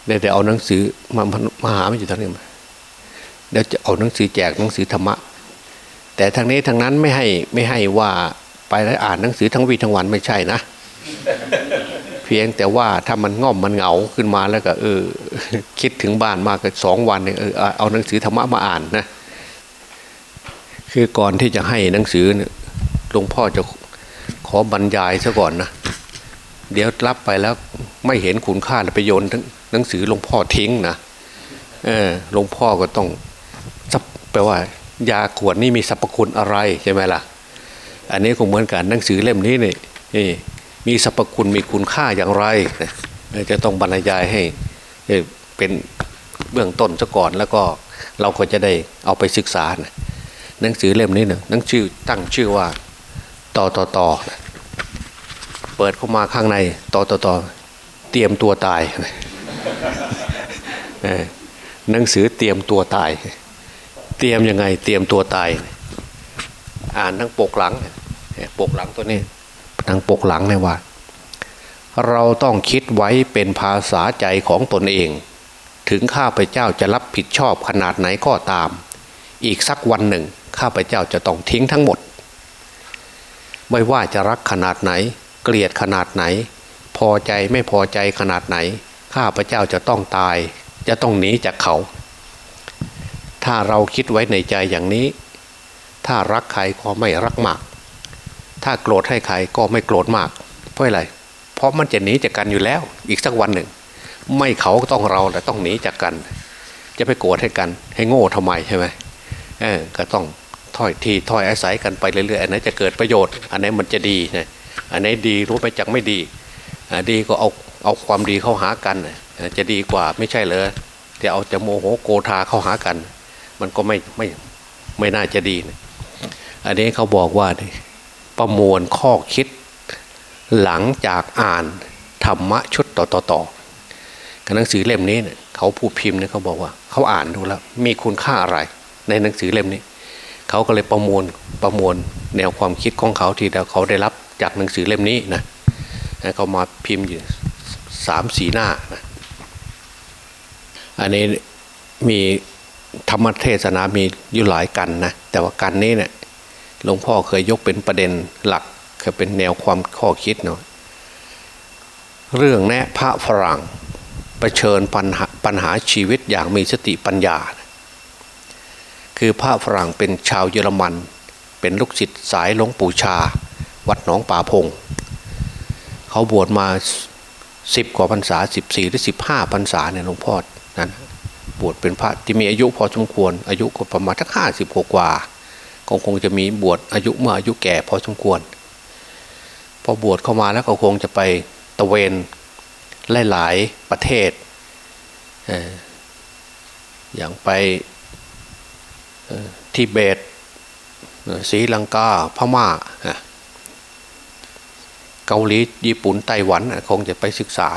เดี๋ยวเอาหนังสือมามาหาไม่อยู่ทางนี้มาเดี๋ยวจะเอาหนังสือแจกหนังสือธรรมะ แต่ทางนี้ทางนั้นไม่ให้ไม่ให้ว่าไปแล้วอ่านหนังสือทั้งวีทั้งวันไม่ใช่นะ เพียงแต่ว่าถ้ามันง่อมมันเหงาขึ้นมาแล้วก็เออ คิดถึงบ้านมากก็สองวันเนี่ยเออเอาหนังสือธรรมะมาอ่านนะคือก่อนที่จะให้หนังสือเนี่ยหลวงพ่อจะขอบรรยายซะก่อนนะเดี๋ยวรับไปแล้วไม่เห็นคุณค่าไปโยนหนังสือหลวงพ่อทิ้งนะเออหลวงพ่อก็ต้องแปลว่า ยาขวดนี้มีสรรพคุณอะไรใช่ไหมล่ะ อันนี้คงเหมือนกันหนังสือเล่มนี้นี่นี่มีสรรพคุณมีคุณค่าอย่างไร จะต้องบรรยายให้เป็นเบื้องต้นซะก่อนแล้วก็เราก็จะได้เอาไปศึกษาหนังสือเล่มนี้เนี่ยหนังชื่อตั้งชื่อว่าต่อต่อต่อเปิดเข้ามาข้างในต่อต่อต่อเตรียมตัวตายหนังสือเตรียมตัวตาย ตรียมยังไง เตรียมตัวตาย อ่านทั้งปกหลังปกหลังตัวนี้ทั้งปกหลังเลยว่า เราต้องคิดไว้เป็นภาษาใจของตนเอง ถึงข้าพเจ้าจะรับผิดชอบขนาดไหนก็ตาม อีกสักวันหนึ่ง ข้าพเจ้าจะต้องทิ้งทั้งหมด ไม่ว่าจะรักขนาดไหน เกลียดขนาดไหน พอใจไม่พอใจขนาดไหน ข้าพเจ้าจะต้องตาย จะต้องหนีจากเขา ถ้าเราคิดไว้ในใจอย่างนี้ ถ้ารักใครก็ไม่รักมาก ถ้าโกรธให้ใครก็ไม่โกรธมาก เพราะอะไร เพราะมันจะหนีจากกันอยู่แล้ว อีกสักวันหนึ่ง ไม่เขาก็ต้องเราแต่ต้องหนีจากกัน จะไปโกรธให้กัน ให้โง่ทำไมใช่ไหมเออก็ต้องถ้อยทีถ้อยอาศัยกันไปเรื่อยๆอันไหนจะเกิดประโยชน์ อันไหนมันจะดีนะอันไหนดีรู้ไปจากไม่ดีดีก็เอาเอาความดีเข้าหากัน จะดีกว่าไม่ใช่เลยแต่เอาจะโมโหโกธาเข้าหากัน มันก็ไม่ไม่ไม่น่าจะดีนะอันนี้เขาบอกว่าประมวลข้อคิดหลังจากอ่านธรรมะชุดต่อต่อต่อหนังสือเล่มนี้เนี่ยเขาผู้พิมพ์เนี่ยเขาบอกว่าเขาอ่านดูแล้วมีคุณค่าอะไร ในหนังสือเล่มนี้เขาก็เลยประมวลประมวลแนวความคิดของเขาที่เขาได้รับจากหนังสือเล่มนี้นะเขามาพิมพ์อยู่สามสีหน้านะอันนี้มี ธรรมเทศนามีอยู่หลายกันนะแต่ว่ากันนี้เนะี่ยหลวงพ่อเคยยกเป็นประเด็นหลักเคยเป็นแนวความข้อคิดเนาะเรื่องแนะพระฝรั่งเชิญปัญหาปัญหาชีวิตอย่างมีสติปัญญา คือพระฝรั่งเป็นชาวเยอรมัน เป็นลูกศิษย์สายหลวงปู่ชา วัดหนองป่าพง เขาบวชมาสิบกว่าพรรษาสิบสี่หรือสิบห้าพรรษาเนี่ยหลวงพ่อนั้น บวชเป็นพระที่มีอายุพอสมควร อายุก็ประมาณทักห้าสิบกว่าคงคงจะมีบวชอายุเมื่ออายุแก่พอสมควร พอบวชเข้ามาแล้วก็คงจะไปตะเวนหลายๆประเทศ อย่างไปทิเบตศรีลังกาพม่าเกาหลีญี่ปุ่นไต้หวันคงจะไปศึกษา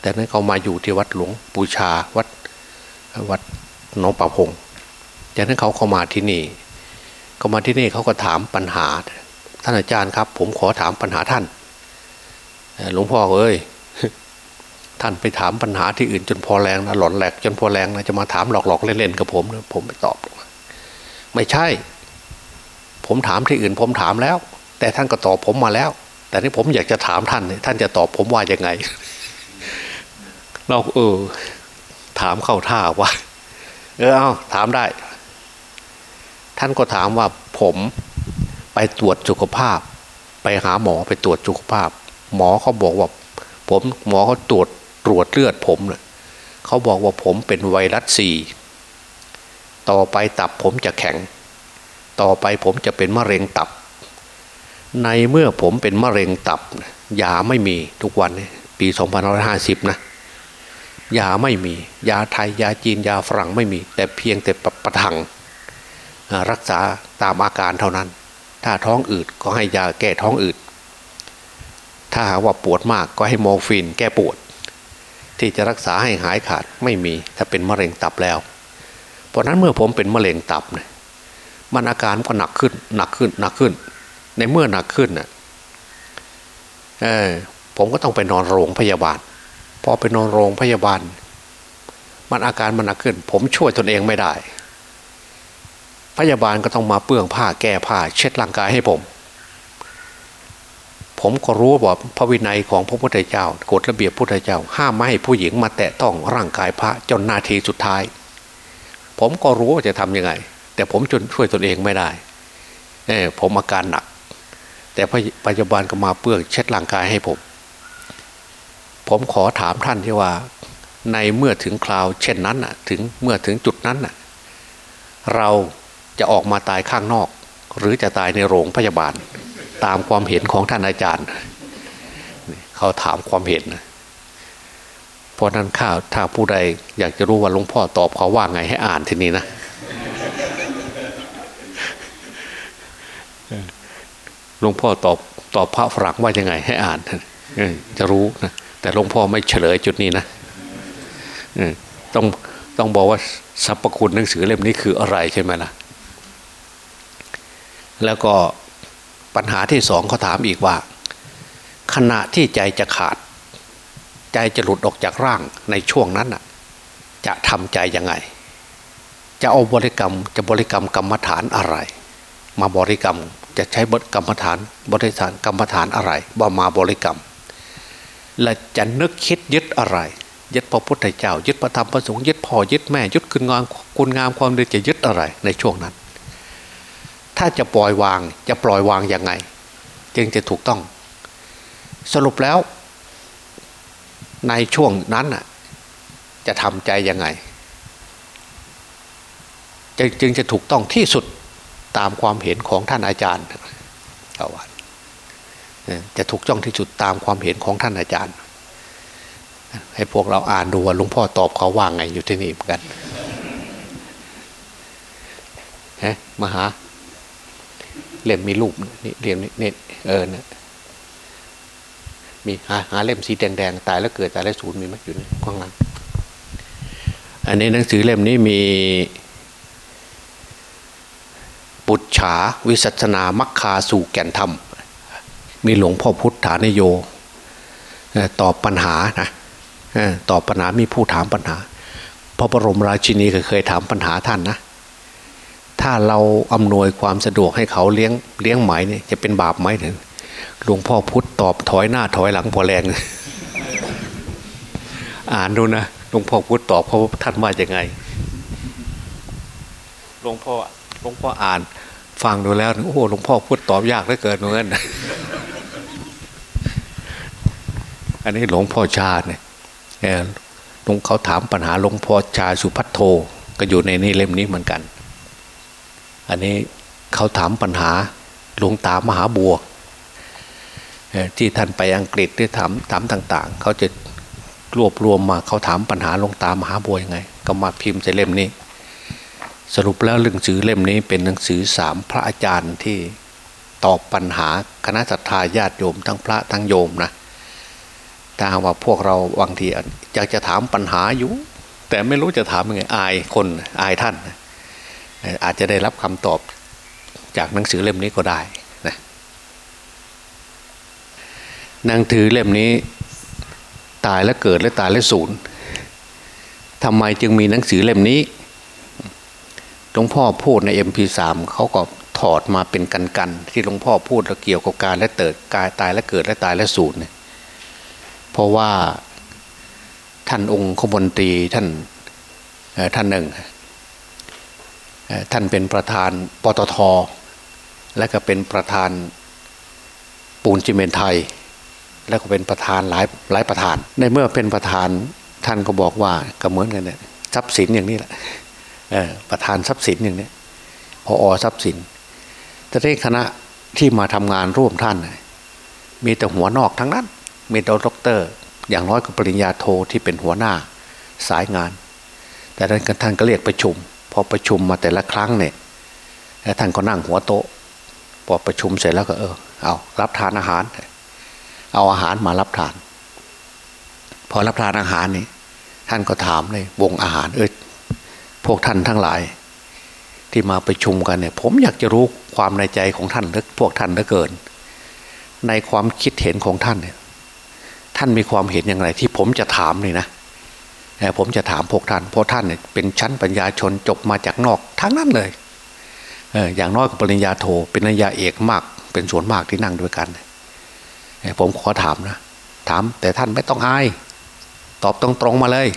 แต่นั้นเขามาอยู่ที่วัดหลวงปูชาวัด วัดหนองป่าพงจากนั้นเขาเข้ามาที่นี่เขามาที่นี่เขาก็ถามปัญหา ท่านอาจารย์ครับ ผมขอถามปัญหาท่านหลวงพ่อเอ้ยท่านไปถามปัญหาที่อื่นจนพอแรงนะหลอนแหลกจนพอแรงนะจะมาถามหลอกๆเล่นๆกับผมนะผมไม่ตอบ ไม่ใช่ ผมถามที่อื่น ผมถามแล้ว แต่ท่านก็ตอบผมมาแล้ว แต่นี่ผมอยากจะถามท่านท่านจะตอบผมว่ายังไง เราเออ ถามเข้าท่าว่า เออเอาถามได้ ท่านก็ถามว่าผมไปตรวจสุขภาพ ไปหาหมอไปตรวจสุขภาพ หมอเขาบอกว่าผมหมอเขาตรวจตรวจเลือดผมเนะ่ยเขาบอกว่าผมเป็นไวรัสซีต่อไปตับผมจะแข็ง ต่อไปผมจะเป็นมะเร็งตับ ในเมื่อผมเป็นมะเร็งตับยาไม่มีทุกวันปี 2550 นะ ยาไม่มี ยาไทยยาจีนยาฝรั่งไม่มี แต่เพียงแต่ประทังรักษาตามอาการเท่านั้น ถ้าท้องอืดก็ให้ยาแก้ท้องอืดถ้าหากว่าปวดมากก็ให้มอร์ฟีนแก้ปวด ที่จะรักษาให้หายขาดไม่มีถ้าเป็นมะเร็งตับแล้ว เพราะนั้นเมื่อผมเป็นมะเร็งตับเนี่ยมันอาการก็หนักขึ้นหนักขึ้นหนักขึ้น ในเมื่อหนักขึ้นน่ะผมก็ต้องไปนอนโรงพยาบาล อไปนอนโรงพยาบาล มันอาการมันหนักขึ้น ผมช่วยตนเองไม่ได้ พยาบาลก็ต้องมาเปื้องผ้าแก้ผ้า เช็ดร่างกายให้ผม ผมก็รู้ว่าพระวินัยของพระพุทธเจ้ากฎระเบียบพุทธเจ้า ห้ามไม่ให้ผู้หญิงมาแตะต้องร่างกายพระจนนาทีสุดท้าย ผมก็รู้ว่าจะทำยังไง แต่ผมจนช่วยตนเองไม่ได้เออผมอาการหนัก แต่พยาบาลก็มาเปื้องเช็ดร่างกายให้ผม ผมขอถามท่านที่ว่า ในเมื่อถึงคราว เช่นนั้นน่ะ ถึงเมื่อถึงจุดนั้นน่ะ เราจะออกมาตายข้างนอก หรือจะตายในโรงพยาบาล ตามความเห็นของท่านอาจารย์ เขาถามความเห็นนะเพราะนั้นข้าถ้าผู้ใดอยากจะรู้ว่าหลวงพ่อตอบเขาว่าไงให้อ่านทีนี้นะหลวงพ่อตอบตอบพระฝรั่งว่ายังไงให้อ่านจะรู้นะ แต่หลวงพ่อไม่เฉลยจุดนี้นะต้องต้องบอกว่าสรรพคุณหนังสือเล่มนี้คืออะไรใช่ไหมล่ะ แล้วก็ปัญหาที่สองเขาถามอีกว่า ขณะที่ใจจะขาด ใจจะหลุดออกจากร่างในช่วงนั้นจะทำใจยังไง จะเอาบริกรรมจะบริกรรมกรรมฐานอะไร มาบริกรรมจะใช้บทกรรมฐานบริฐานกรรมฐานอะไรบ่มาบริกรรม และจะนึกคิดยึดอะไร ยึดพระพุทธเจ้า ยึดพระธรรมพระสงฆ์ยึดพ่อยึดแม่ ยึดคุณงามคุณงามความดีจะยึดอะไรในช่วงนั้น ถ้าจะปล่อยวางจะปล่อยวางยังไง จึงจะถูกต้อง สรุปแล้ว ในช่วงนั้นจะทำใจยังไงจึงจะถูกต้องที่สุดตามความเห็นของท่านอาจารย์เอาว่า จะถูกต้องที่สุดตามความเห็นของท่านอาจารย์ ให้พวกเราอ่านดูว่าหลวงพ่อตอบเขาว่าไงอยู่ที่นี่เหมือนกันฮะมหาเล่มมีรูปนี่เล่มนี่เออนี่ยมีหาหาเล่มสีแดงๆตายแล้วเกิดตายแล้วสูญมีไหมอยู่ในข้างหลังอันนี้หนังสือเล่มนี้มีปุจฉาวิสัชนามัคคาสู่แก่นธรรม มีหลวงพ่อพุทธานโยตอบปัญหานะตอบปัญหามีผู้ถามปัญหา พระบรมราชินีก็เคยถามปัญหาท่านนะ ถ้าเราอำนวยความสะดวกให้เขาเลี้ยงเลี้ยงไหมเนี่ยจะเป็นบาปไหมถึงหลวงพ่อพุทธตอบถอยหน้าถอยหลังพอแรง อ่านดูนะหลวงพ่อพุทธตอบเพราะท่านว่าอยังไงหลวงพ่อหลวงพ่ออ่าน ฟังดูแล้วโอ้หหลวงพ่อพูดตอบยากเหลือเกินเหมือนกันอันนี้หลวงพ่อชาเนี่ยหลวงเขาถามปัญหาหลวงพ่อชาสุพัทโทก็อยู่ในนี่เล่มนี้เหมือนกัน อันนี้เขาถามปัญหาหลวงตามหาบัวที่ท่านไปอังกฤษที่ถามถามต่าง ๆ เขาจะรวบรวมมาเขาถามปัญหาหลวงตามหาบัวยังไง ก็มาพิมพ์ใส่เล่มนี้ สรุปแล้วหนังสือเล่มนี้เป็นหนังสือสามพระอาจารย์ที่ตอบปัญหาคณะสัตยาญาติโยมทั้งพระทั้งโยมนะถ้าว่าพวกเราบางทีอยากจะถามปัญหาอยู่ แต่ไม่รู้จะถามยังไงอายคนอายท่าน อาจจะได้รับคำตอบจากหนังสือเล่มนี้ก็ได้นะหนังถือเล่มนี้ตายแล้วเกิดและตายแล้วสูญทำไมจึงมีหนังสือเล่มนี้ หลวงพ่อพูดใน MP3 เขาก็ถอดมาเป็นกันกันที่หลวงพ่อพูดเกี่ยวกับการและเติดกายตายและเกิดและตายและสูญเนี่ยเพราะว่าท่านองค์ขบนตรีท่านท่านหนึ่งท่านเป็นประธานปตท และก็เป็นประธานปูนจิเมนไทย แล้วก็เป็นประธานหลายหลายประธาน ในเมื่อเป็นประธานท่านก็บอกว่าก็เหมือนกันเนี่ยทรัพย์สินอย่างนี้แหละ ประธานทรัพย์สินอย่างนี้พออทรัพย์สิน แต่ที่คณะที่มาทำงานร่วมท่าน มีแต่หัวนอกทั้งนั้น มีแต่ด็อกเตอร์ อย่างน้อยก็ปริญญาโทที่เป็นหัวหน้าสายงาน แต่ท่านท่านก็เรียกประชุม พอประชุมมาแต่ละครั้งเนี่ยแล้วท่านก็นั่งหัวโต๊ะ พอประชุมเสร็จแล้วก็เออเอารับทานอาหาร เอาอาหารมารับทาน พอรับทานอาหารนี่ท่านก็ถามเลยวงอาหารเออ พวกท่านทั้งหลาย ที่มาไปชุมกันเนี่ย ผมอยากจะรู้ความในใจของท่านหรือพวกท่านเหลือเกิน ในความคิดเห็นของท่านเนี่ย ท่านมีความเห็นอย่างไรที่ผมจะถามเลยนะผมจะถามพวกท่านเพราะท่านเนี่ยเป็นชั้นปัญญาชนจบมาจากนอกทั้งนั้นเลยอย่างน้อยก็ปริญญาโทเป็นปริญญาเอกมาก เป็นส่วนมากที่นั่งด้วยกันผมขอถามนะ ถามแต่ท่านไม่ต้องอาย ตอบตรงๆมาเลย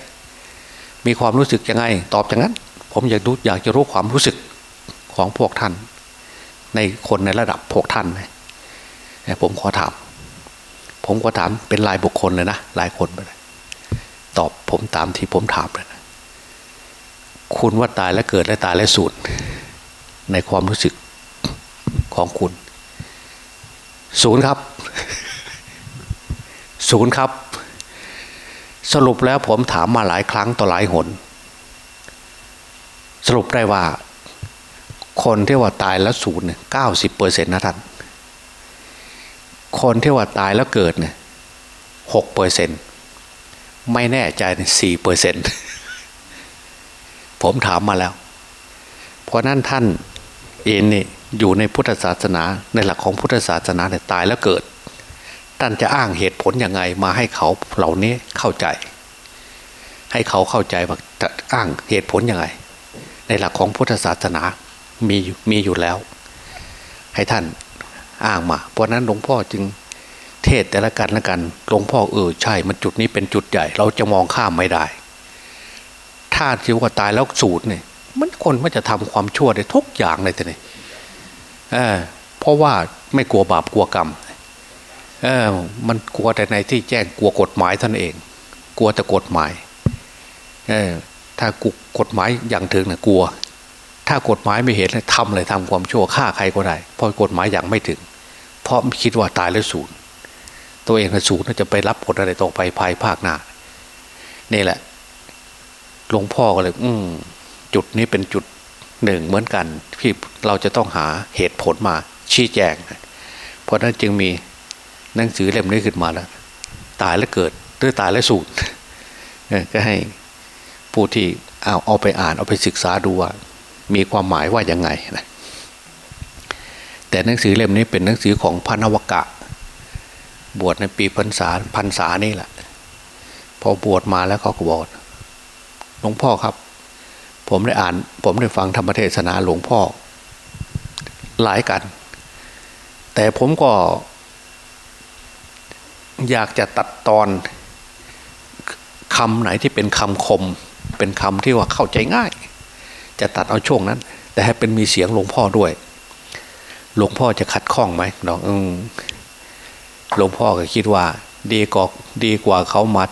มีความรู้สึกยังไง ตอบอย่างนั้น ผมอยากรู้อยากจะรู้ความรู้สึกของพวกท่าน ในคนในระดับพวกท่านนะผมขอถาม ผมก็ถามเป็นรายบุคคลเลยนะหลายคนไปเลยตอบผมตามที่ผมถามเลยนะคุณว่าตายแล้วเกิดและตายแล้วสูญในความรู้สึกของคุณ ศูนย์ครับ ศูนย์ครับ สรุปแล้วผมถามมาหลายครั้งต่อหลายหน สรุปได้ว่า คนที่ว่าตายแล้วศูนย์เก้าสิบเปอร์เซ็นต์นะท่าน คนที่ว่าตายแล้วเกิดเนี่ยหกเปอร์เซ็นต์ไม่แน่ใจสี่เปอร์เซ็นต์ผมถามมาแล้ว เพราะนั้นท่านเองนี่อยู่ในพุทธศาสนาในหลักของพุทธศาสนาเนี่ยตายแล้วเกิด ท่านจะอ้างเหตุผลยังไงมาให้เขาเหล่านี้เข้าใจ ให้เขาเข้าใจว่าจะอ้างเหตุผลยังไง ในหลักของพุทธศาสนามีมีอยู่แล้ว ให้ท่านอ้างมา เพราะนั้นหลวงพ่อจึงเทศแต่ละกันละกันหลวงพ่อเออใช่ มันจุดนี้เป็นจุดใหญ่ เราจะมองข้ามไม่ได้ ถ้าที่ว่าตายแล้วสูตรเนี่ยมันคนมันจะทำความชั่วได้ทุกอย่างเลยแต่เนี่ยเพราะว่าไม่กลัวบาปกลัวกรรม เออมันกลัวแต่ในที่แจ้งกลัวกฎหมายท่านเอง กลัวแต่กฎหมายเออถ้ากฎหมายอย่างถึงนะกลัว ถ้ากฎหมายไม่เห็นทำเลยทำความชั่วฆ่าใครก็ได้เพราะกฎหมายอย่างไม่ถึง เพราะคิดว่าตายแล้วศูนย์ตัวเองศูนย์จะไปรับผลอะไรต่อไปภายภาคหน้านี่แหละหลวงพ่อก็เลย อืมจุดนี้เป็นจุดหนึ่งเหมือนกันที่เราจะต้องหาเหตุผลมาชี้แจง เพราะนั้นจึงมี หนังสือเล่มนี้ขึ้นมาแล้ว ตายแล้วเกิดหรือตายแล้วสูญก็ให้ผู้ที่เอาเอาไปอ่านเอาไปศึกษาดูว่า มีความหมายว่ายังไงนะแต่หนังสือเล่มนี้เป็นหนังสือของพระนวกะ บวชในปีพรรษาพรรษานี่แหละ พอบวชมาแล้วเขาก็บอกหลวงพ่อครับ ผมได้อ่าน ผมได้ฟังธรรมเทศนาหลวงพ่อ หลายกัน แต่ผมก็ อยากจะตัดตอนคำไหนที่เป็นคำคม เป็นคำที่ว่าเข้าใจง่าย จะตัดเอาช่วงนั้น แต่ให้เป็นมีเสียงหลวงพ่อด้วย หลวงพ่อจะขัดข้องไหมน้องอืมหลวงพ่อก็คิดว่า ดีกว่าดีกว่าเขามา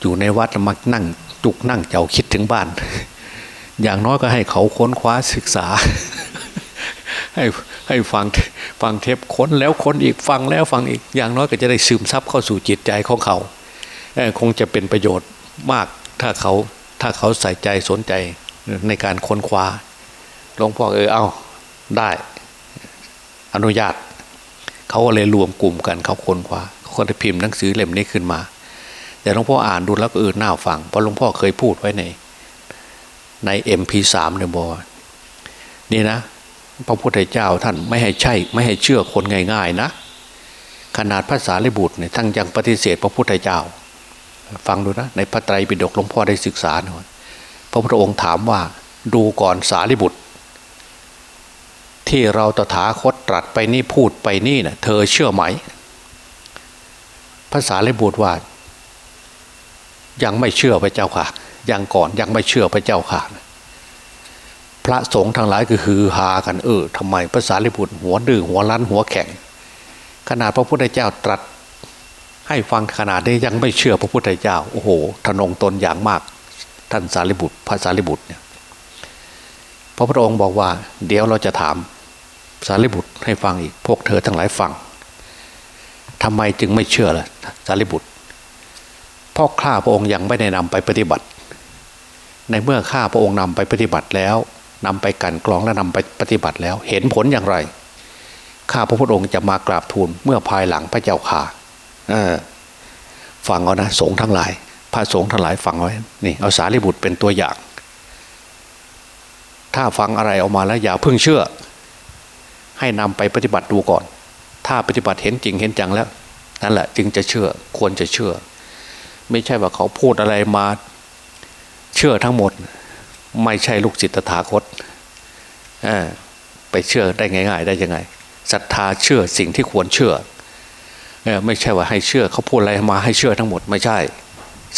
อยู่ในวัดมานั่ง จุกนั่งเจ้าคิดถึงบ้าน อย่างน้อยก็ให้เขาค้นคว้าศึกษา ให้ให้ฟังฟังเทปค้นแล้วค้นอีกฟังแล้วฟังอีกอย่างน้อยก็จะได้ซึมซับเข้าสู่จิตใจของเขาคงจะเป็นประโยชน์มากถ้าเขาถ้าเขาใส่ใจสนใจในการค้นคว้าหลวงพ่อเออเอาได้อนุญาต เขาก็เลยรวมกลุ่มกันเขาค้นคว้าเขาได้พิมพ์หนังสือเล่มนี้ขึ้นมา แต่หลวงพ่ออ่านดูแล้วก็เออน่าฟังเพราะหลวงพ่อเคยพูดไว้ในในเอ็มพีสามเนี่ยบอกนี่นะ พระพุทธเจ้าท่านไม่ให้ใช่ไม่ให้เชื่อคนง่าย ๆ นะ ขนาดภาษาลิบุตรเนี่ยทั้งยังปฏิเสธ พระพุทธเจ้า ฟังดูนะ ในพระไตรปิฎกหลวงพ่อได้ศึกษาหน่อยพระพุทธองค์ถามว่าดูก่อนสารีบุตร ที่เราตถาคตตรัสไปนี่พูดไปนี่นะ่ะเธอเชื่อไหมภาษาลิบุตรว่า ยังไม่เชื่อพระเจ้าค่ะ ยังก่อนยังไม่เชื่อพระเจ้าค่ะ พระสงฆ์ทั้งหลายก็คือฮากันเออทำไมภาษาลิบุตรหัวดื้อหัวรั้นหัวแข็ง ขนาดพระพุทธเจ้าตรัส ให้ฟังขนาดนี้ยังไม่เชื่อพระพุทธเจ้าโอ้โหทนงตนอย่างมาก ท่านสารีบุตรพระสารีบุตรเนี่ยพระพุทธองค์บอกว่า เดี๋ยวเราจะถามสารีบุตรให้ฟังอีกพวกเธอทั้งหลายฟังทำไมจึงไม่เชื่อล่ะสารีบุตรพ่อข้าพระองค์ยังไม่ได้นำไปปฏิบัติ ในเมื่อข้าพระองค์นำไปปฏิบัติแล้ว นำไปกันกรองและนำไปปฏิบัติแล้ว เห็นผลอย่างไร ข้าพระพุทธองค์จะมากราบทูลเมื่อภายหลังพระเจ้าข่าฟังเอานะสงฆ์ทั้งหลาย พระสงฆ์ทั้งหลายฟังไว้นี่เอาสารีบุตรเป็นตัวอย่าง ถ้าฟังอะไรออกมาแล้วอย่าเพิ่งเชื่อ ให้นำไปปฏิบัติดูก่อน ถ้าปฏิบัติเห็นจริงเห็นจังแล้วนั่นแหละจึงจะเชื่อควรจะเชื่อ ไม่ใช่ว่าเขาพูดอะไรมาเชื่อทั้งหมด ไม่ใช่ลูกศิษย์ตถาคตไปเชื่อได้ง่าย ๆ ได้ยังไงศรัทธาเชื่อสิ่งที่ควรเชื่อไม่ใช่ว่าให้เชื่อเขาพูดอะไรมาให้เชื่อทั้งหมดไม่ใช่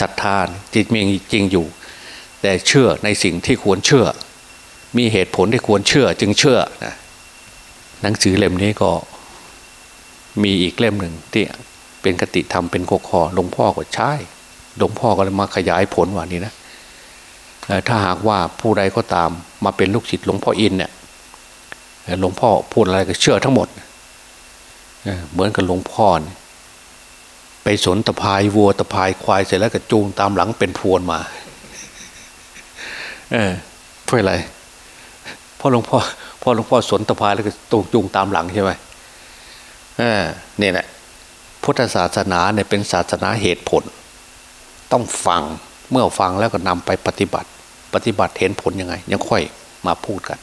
ศรัทธาจิตมีจริงอยู่ แต่เชื่อในสิ่งที่ควรเชื่อ มีเหตุผลที่ควรเชื่อจึงเชื่อนะหนังสือเล่มนี้ก็มีอีกเล่มหนึ่งที่เป็นกติธรรมเป็นกคอหลวงพ่อก็ใช่หลวงพ่อก็เลยมาขยายผลว่านี้นะ ถ้าหากว่าผู้ใดก็ตามมาเป็นลูกศิษย์หลวงพ่ออินเนี่ยหลวงพ่อพูดอะไรก็เชื่อทั้งหมดเหมือนกับหลวงพ่อไปสนตะพายวัวตะพายควายเสร็จแล้วก็จูงตามหลังเป็นพวนมา เออเพื่ออะไรพ่อหลวงพ่อพ่อหลวงพ่อสนตะพายแล้วก็ตูงจูงตามหลังใช่ไหมเออเนี่ยแหละพุทธศาสนาเนี่ยเป็นศาสนาเหตุผล ต้องฟัง เมื่อฟังแล้วก็นำไปปฏิบัติ ปฏิบัติเห็นผลยังไง ยังค่อยมาพูดกัน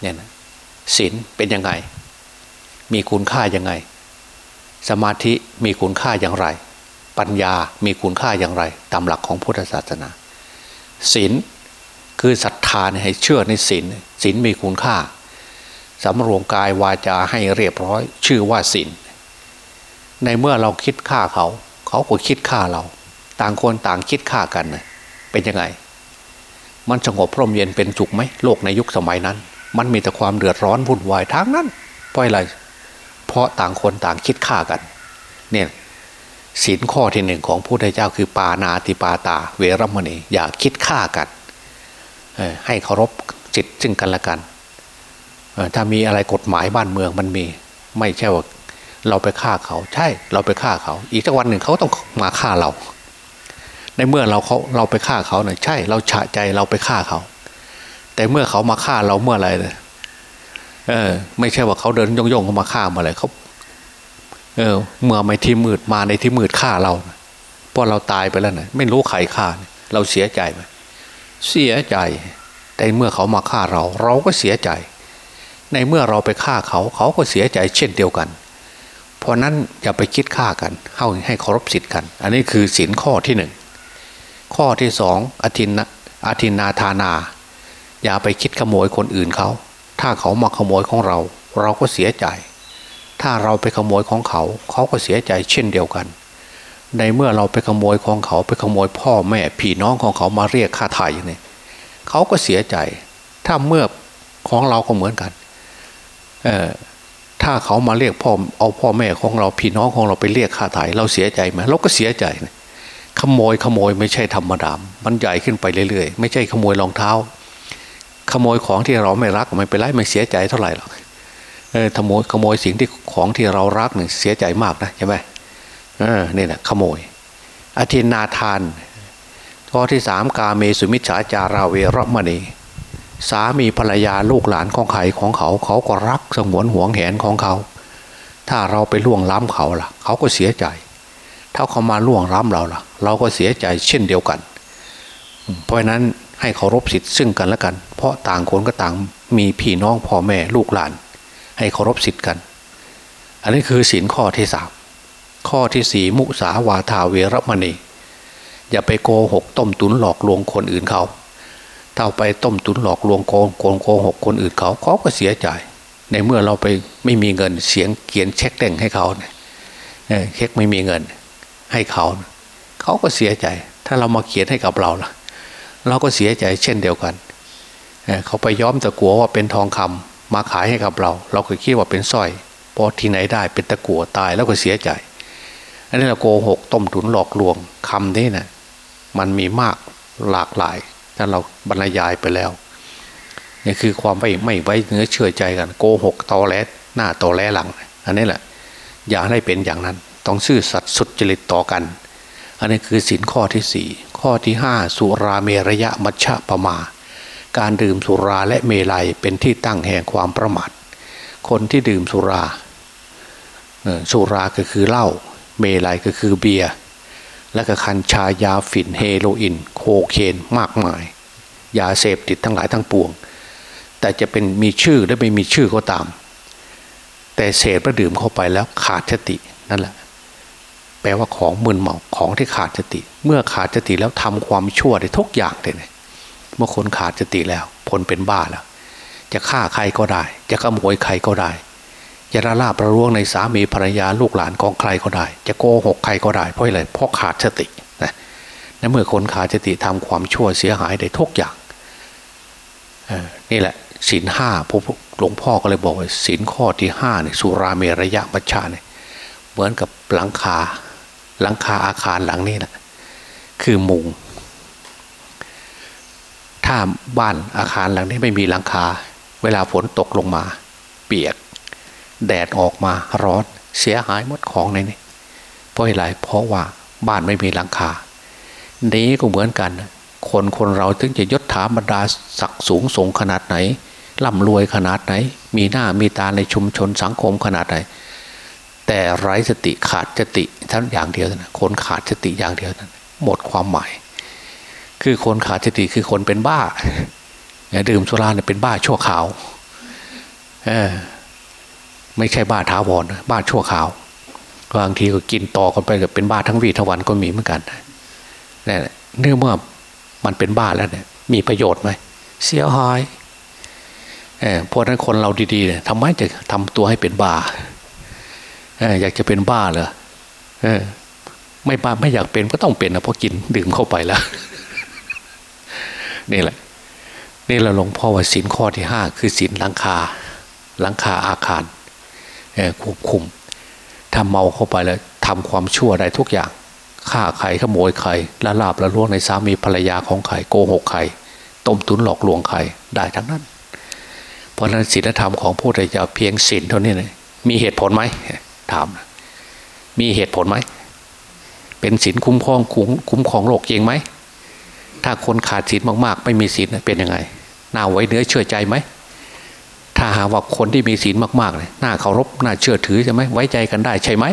เนี่ยนะศีลเป็นยังไง มีคุณค่ายังไง สมาธิมีคุณค่าอย่างไร ปัญญามีคุณค่าอย่างไร ตามหลักของพุทธศาสนาศีลคือศรัทธาให้เชื่อในศีลศีลมีคุณค่าสำรวมกายวาจาให้เรียบร้อย ชื่อว่าศีลในเมื่อเราคิดฆ่าเขา เขาก็คิดฆ่าเรา ต่างคนต่างคิดฆ่ากันเป็นยังไง มันสงบพร่มเย็นเป็นจุกไหมโลกในยุคสมัยนั้น มันมีแต่ความเดือดร้อนวุ่นวายทั้งนั้นเพราะอะไรเพราะต่างคนต่างคิดฆ่ากัน เนี่ยศีลข้อที่หนึ่งของพระพุทธเจ้าคือปานาติปาตา เวรมณีอย่าคิดฆ่ากันให้เคารพจิตซึ่งกันและกันถ้ามีอะไรกฎหมายบ้านเมืองมันมี ไม่ใช่ว่าเราไปฆ่าเขา ใช่เราไปฆ่าเขา อีกสักวันหนึ่งเขาต้องมาฆ่าเรา ในเมื่อเราเขาเราไปฆ่าเขาเนี่ยใช่ เราฉะใจเราไปฆ่าเขา แต่เมื่อเขามาฆ่าเราเมื่อไรเนี่ยเออ ไม่ใช่ว่าเขาเดินย่องๆเขามาฆ่ามาอะไรเขาเออ เมื่อไม่ที่มืดมาในที่มืดฆ่าเราเพราะเราตายไปแล้วนะไม่รู้ใครฆ่าเราเสียใจไหมเสียใจ แต่เมื่อเขามาฆ่าเรา เราก็เสียใจ ในเมื่อเราไปฆ่าเขาเขาก็เสียใจเช่นเดียวกัน เพราะนั้นอย่าไปคิดฆ่ากันเข้าให้เคารพสิทธิ์กัน อันนี้คือสินข้อที่หนึ่ง ข้อที่สองอธินอธินาธานา อย่าไปคิดขโมยคนอื่นเขา ถ้าเขามาขโมยของเรา เราก็เสียใจ ถ้าเราไปขโมยของเขา เขาก็เสียใจเช่นเดียวกัน ในเมื่อเราไปขโมยของเขาไปขโมยพ่อแม่พี่น้องของเขามาเรียกค่าไถ่อย่างนี้เขาก็เสียใจ ถ้าเมื่อของเราก็เหมือนกันเออถ้าเขามาเรียกพ่อเอาพ่อแม่ของเราพี่น้องของเราไปเรียกค่าไถ่เราเสียใจไหมเราก็เสียใจนะ ขโมยขโมยไม่ใช่ธรรมดา มันใหญ่ขึ้นไปเรื่อยๆ ไม่ใช่ขโมยรองเท้า ขโมยของที่เราไม่รักไม่เป็นไรไม่เสียใจเท่าไหร่หรอกเออขโมยขโมยสิ่งที่ของที่เรารักเนี่ยเสียใจมากนะใช่ไหมเออนี่แหละขโมย อธินาทานข้อที่สามกาเมสุมิชฌาจาราเวรมณี สามีภรรยาลูกหลานของใครของเขา เขาก็รักสงวนห่วงแหนของเขา ถ้าเราไปล่วงล้ำเขาล่ะ เขาก็เสียใจ ถ้าเขามาล่วงล้ำเราล่ะ เราก็เสียใจเช่นเดียวกัน เพราะนั้นให้เคารพสิทธิ์ซึ่งกันและกัน เพราะต่างคนก็ต่างมีพี่น้องพ่อแม่ลูกหลาน ให้เคารพสิทธิ์กัน อันนี้คือศีลข้อที่สามข้อที่สี่มุสาวาทาเวรมณี อย่าไปโกหกต้มตุนหลอกลวงคนอื่นเขาถ้าไปต้มตุนหลอกลวงโกงโกงโกหกคนอื่นเขาเขาก็เสียใจ ในเมื่อเราไปไม่มีเงินเสียงเขียนเช็คเด้งให้เขาเนี่ยเช็คไม่มีเงิน ให้เขา เขาก็เสียใจ ถ้าเรามาเขียนให้กับเราล่ะ เราก็เสียใจเช่นเดียวกันเขาไปย้อมตะกัวว่าเป็นทองคำมาขายให้กับเรา เราเคยคิดว่าเป็นสร้อยพอที่ไหนได้เป็นตะกัวตายแล้วก็เสียใจ อันนี้เราโกหกต้มถุนหลอกลวงคำนี้นะมันมีมากหลากหลายถ้าเราบรรยายไปแล้วนี่คือความไม่ไม่ไว้เนื้อเชื่อใจกัน โกหกตอแลหน้าตอแลหลัง อันนี้แหละ อย่าให้เป็นอย่างนั้น ต้องซื่อสัตย์สุจริตต่อกัน อันนี้คือสินข้อที่สี่ข้อที่ห้าสุราเมรยะมัชฌะปมา การดื่มสุราและเมลัยเป็นที่ตั้งแห่งความประมาทคนที่ดื่มสุราสุราก็คือเหล้าเมลัยก็คือเบียร์และก็คัญชายาฝิ่นเฮโรอีนโคเคนมากมาย ยาเสพติดทั้งหลายทั้งปวง แต่จะเป็นมีชื่อและไม่มีชื่อก็ตาม แต่เสพและดื่มเข้าไปแล้วขาดสตินั่นแหละ ลว่าของมึนเมาของที่ขาดสติ เมื่อขาดสติแล้วทำความชั่วได้ทุกอย่างเลยเมื่อคนขาดสติแล้วผลเป็นบ้าแล้ว จะฆ่าใครก็ได้ จะขโมยใครก็ได้จะระลาบประร่วงในสามีภรรยาลูกหลานของใครก็ได้ จะโกหกใครก็ได้เพราะอะไรเพราะขาดสตินะนเมื่อคนขาดสติทำความชั่วเสียหายได้ทุกอย่างนี่แหละสินห้าพระหลวงพ่อก็เลยบอกว่าสินข้อที่ห้าเนี่ยสุราเมรยะบัชชาเนี่ยเหมือนกับหลังคา หลังคาอาคารหลังนี้นะคือมุง ถ้าบ้านอาคารหลังนี้ไม่มีหลังคา เวลาฝนตกลงมา เปียก แดดออกมาร้อนเสียหายหมดของในนี้เพราะอะไรเพราะว่าบ้านไม่มีหลังคา นี้ก็เหมือนกัน คนคนเราถึงจะยศถาบรรดาศักดิ์สูงส่งขนาดไหนร่ำรวยขนาดไหน มีหน้ามีตาในชุมชนสังคมขนาดไหน แต่ไร้สติขาดสติทั้งอย่างเดียวนะคนขาดสติอย่างเดียวนะหมดความหมาย คือคนขาดสติคือคนเป็นบ้าอย่าดื่มสุราเนี่ยเป็นบ้าชั่วขาวเออไม่ใช่บ้าท้าวรบ้าชั่วขาวบางทีก็กินต่อกันไปกับเป็นบ้าทั้งวีทั้งวันก็มีเหมือนกันนี่เนื่องเมื่อมันเป็นบ้าแล้วเนี่ย มีประโยชน์ไหมเสียหายเออเพราะนั้นคนเราดีๆเนี่ยทำไมจะทำตัวให้เป็นบ้า อยากจะเป็นบ้าเหรอไม่บ้าไม่อยากเป็นก็ต้องเป็นนะเพราะกินดื่มเข้าไปแล้วนี่แหละนี่เราหลวงพ่อว่าสินข้อที่ห้าคือสินหลังคา หลังคาอาคารควบคุมถ้าเมาเข้าไปแล้วทำความชั่วได้ทุกอย่างฆ่าใครขโมยใครละลาบละล่วงในสามีภรรยาของใครโกหกใครต้มตุนหลอกลวงใครได้ทั้งนั้น เพราะนั้นศีลธรรมของผู้ใดจะเพียงศีลเท่านี้เลยมีเหตุผลไหม ถาม มีเหตุผลไหม เป็นศีลคุ้มครองคุ้มครองโลกจริงไหม ถ้าคนขาดศีลมากๆ ไม่มีศีลเป็นยังไง น่าไว้เนื้อเชื่อใจไหม ถ้าหาว่าคนที่มีศีลมากๆเลยน่าเคารพน่าเชื่อถือใช่ไหมไว้ใจกันได้ใช่ไหม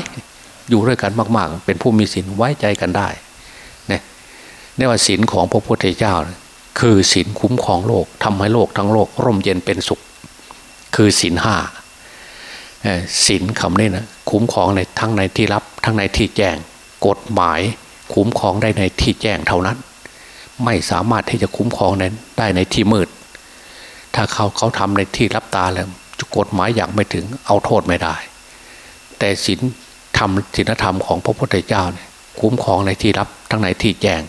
อยู่ด้วยกันมากๆ เป็นผู้มีศีลไว้ใจกันได้เนี่ยนี่ว่าศีลของพระพุทธเจ้าคือศีลคุ้มครองโลกทำให้โลกทั้งโลกร่มเย็นเป็นสุข คือศีลห้า ศีลคำนี้นะคุ้มครองในทั้งในที่รับทั้งในที่แจ้ง กฎหมายคุ้มครองได้ในที่แจ้งเท่านั้น ไม่สามารถที่จะคุ้มครองนั้นได้ในที่มืด ถ้าเขาเขาทำในที่รับตาแล้วกฎหมายอย่างไม่ถึงเอาโทษไม่ได้ แต่ศีลธรรมศีลธรรมของพระพุทธเจ้าเนี่ยคุ้มครองในที่รับทั้งในที่แจ้ง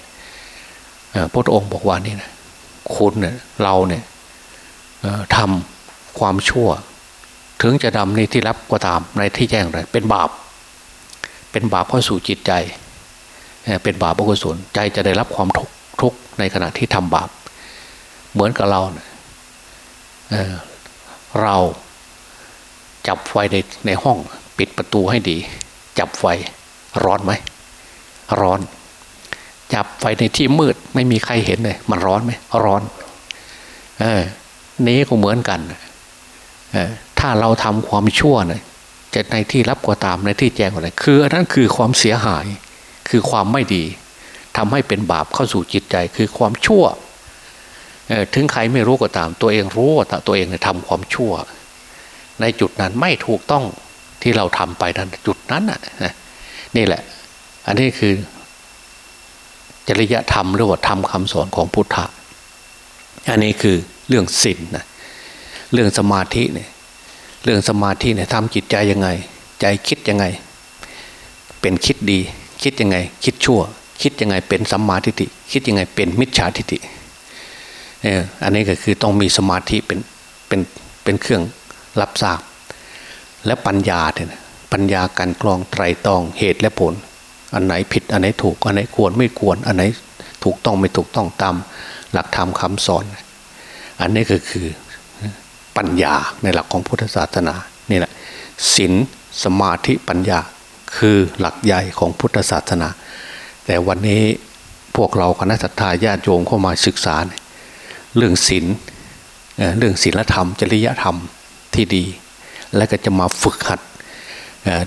พระองค์บอกว่านี่นะคุณเนี่ยเราเนี่ยทำความชั่ว ถึงจะดำในที่รับก็ตามในที่แจ้งเลยเป็นบาป เป็นบาปเข้าสู่จิตใจ เป็นบาปอกุศลใจจะได้รับความทุกข์ทุกในขณะที่ทำบาป เหมือนกับเราเเราจับไฟในในห้องปิดประตูให้ดี จับไฟร้อนไหมร้อน จับไฟในที่มืดไม่มีใครเห็นเลยมันร้อนไหมร้อน เออนี้ก็เหมือนกัน เออ ถ้าเราทำความชั่วเนี่ยจะในที่รับก็ตามในที่แจ้งอะไรคืออันนั้นคือความเสียหาย คือความไม่ดีทำให้เป็นบาปเข้าสู่จิตใจคือความชั่วถึงใครไม่รู้ก็ตาม ตัวเองรู้ว่ตัวเองเนี่ยทำความชั่ว ในจุดนั้นไม่ถูกต้องที่เราทำไปนั้นจุดนั้นน่ะนี่แหละ อันนี้คือ จริยธรรมหรือว่าธรรมคำสอนของพุทธะอันนี้คือเรื่องศีลนะเรื่องสมาธิเนี่ย เรื่องสมาธิเนี่ยทำจิตใจยังไง ใจคิดยังไง เป็นคิดดี คิดยังไง คิดชั่ว คิดยังไงเป็นสัมมาทิฏฐิคิดยังไงเป็นมิจฉาทิฏฐิเนี่ยอันนี้ก็คือต้องมีสมาธิเป็นเป็นเป็นเครื่องรับทราบ และปัญญาเนี่ยปัญญาการกรองไตรตองเหตุและผล อันไหนผิดอันไหนถูกอันไหนควรไม่ควร อันไหนถูกต้องไม่ถูกต้องตามหลักธรรมคาสอน อันนี้ก็คือ ปัญญาในหลักของพุทธศาสนานี่แหละศีลสมาธิปัญญาคือหลักใหญ่ของพุทธศาสนา แต่วันนี้พวกเราคณะสัตยาญาติโยมเข้ามาศึกษา เรื่องศีลเรื่องศีลธรรม จริยธรรมที่ดี แล้วก็จะมาฝึกหัด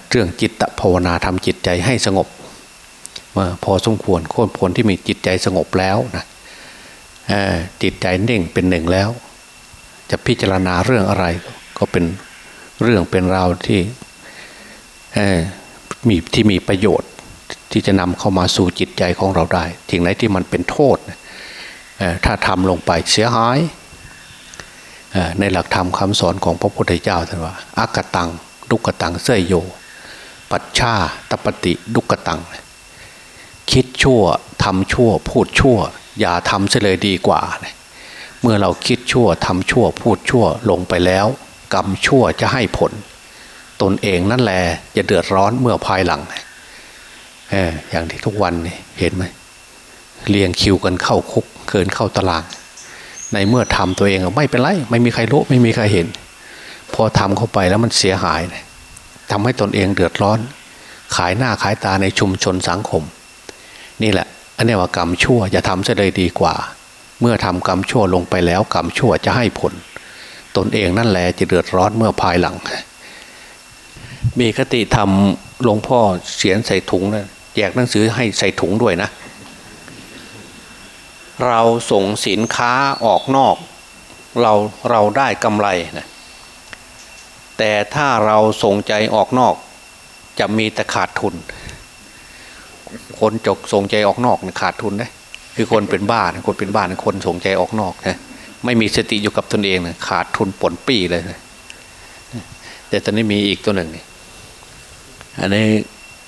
เรื่องจิตภาวนาทำจิตใจให้สงบพอสมควรคนผลที่มีจิตใจสงบแล้วนะจิตใจเน่งเป็นหนึ่งแล้ว จะพิจารณาเรื่องอะไร ก็เป็นเรื่องเป็นราวที่มีที่มีประโยชน์ที่จะนำเข้ามาสู่จิตใจของเราได้ถึงไหนที่มันเป็นโทษ ถ้าทำลงไปเสียหาย ในหลักธรรมคำสอนของพระพุทธเจ้าท่านว่าอากตัง ดุกตังเสยโย ปัจชาตปฏิดุกตัง คิดชั่วทำชั่ว พูดชั่ว อย่าทำเสียเลยดีกว่า เมื่อเราคิดชั่วทำชั่วพูดชั่วลงไปแล้ว กรรมชั่วจะให้ผล ตนเองนั่นแหละจะเดือดร้อนเมื่อภายหลังอย่างที่ทุกวันเห็นไหมเรียงคิวกันเข้าคุกเกินเข้าตาราง ในเมื่อทำตัวเองไม่เป็นไร ไม่มีใครรู้ไม่มีใครเห็น พอทำเข้าไปแล้วมันเสียหายทำให้ตนเองเดือดร้อน ขายหน้าขายตาในชุมชนสังคม นี่แหละอันนี้ว่ากรรมชั่วจะทำจะเลยดีกว่า เมื่อทำกรรมชั่วลงไปแล้วกรรมชั่วจะให้ผล ตนเองนั่นแหละจะเดือดร้อนเมื่อภายหลัง มีคติทำหลวงพ่อเสียนใส่ถุงนะแจกหนังสือให้ใส่ถุงด้วยนะ เราส่งสินค้าออกนอก เราเราได้กำไรนะแต่ถ้าเราส่งใจออกนอก จะมีแต่ขาดทุน คนจกส่งใจออกนอกขาดทุนนะ คือคนเป็นบ้านคนเป็นบ้านคนสงใจออกนอกนะไม่มีสติอยู่กับตนเองนะขาดทุนผลปีเลยนะแต่ตอนนี้มีอีกตัวหนึ่งอันนี้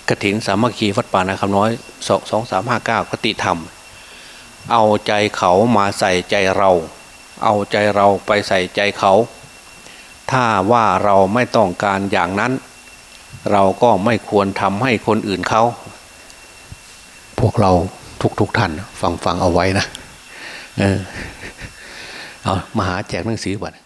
กระถินสามัคคีวัดป่านะคำน้อยสองสองสามห้าเก้ากติธรรม เอาใจเขามาใส่ใจเรา เอาใจเราไปใส่ใจเขา ถ้าว่าเราไม่ต้องการอย่างนั้น เราก็ไม่ควรทำให้คนอื่นเขา พวกเรา ทุกๆทท่าน ฟังฟังเอาไว้นะ เออ เอามาหาแจกหนังสือบัตร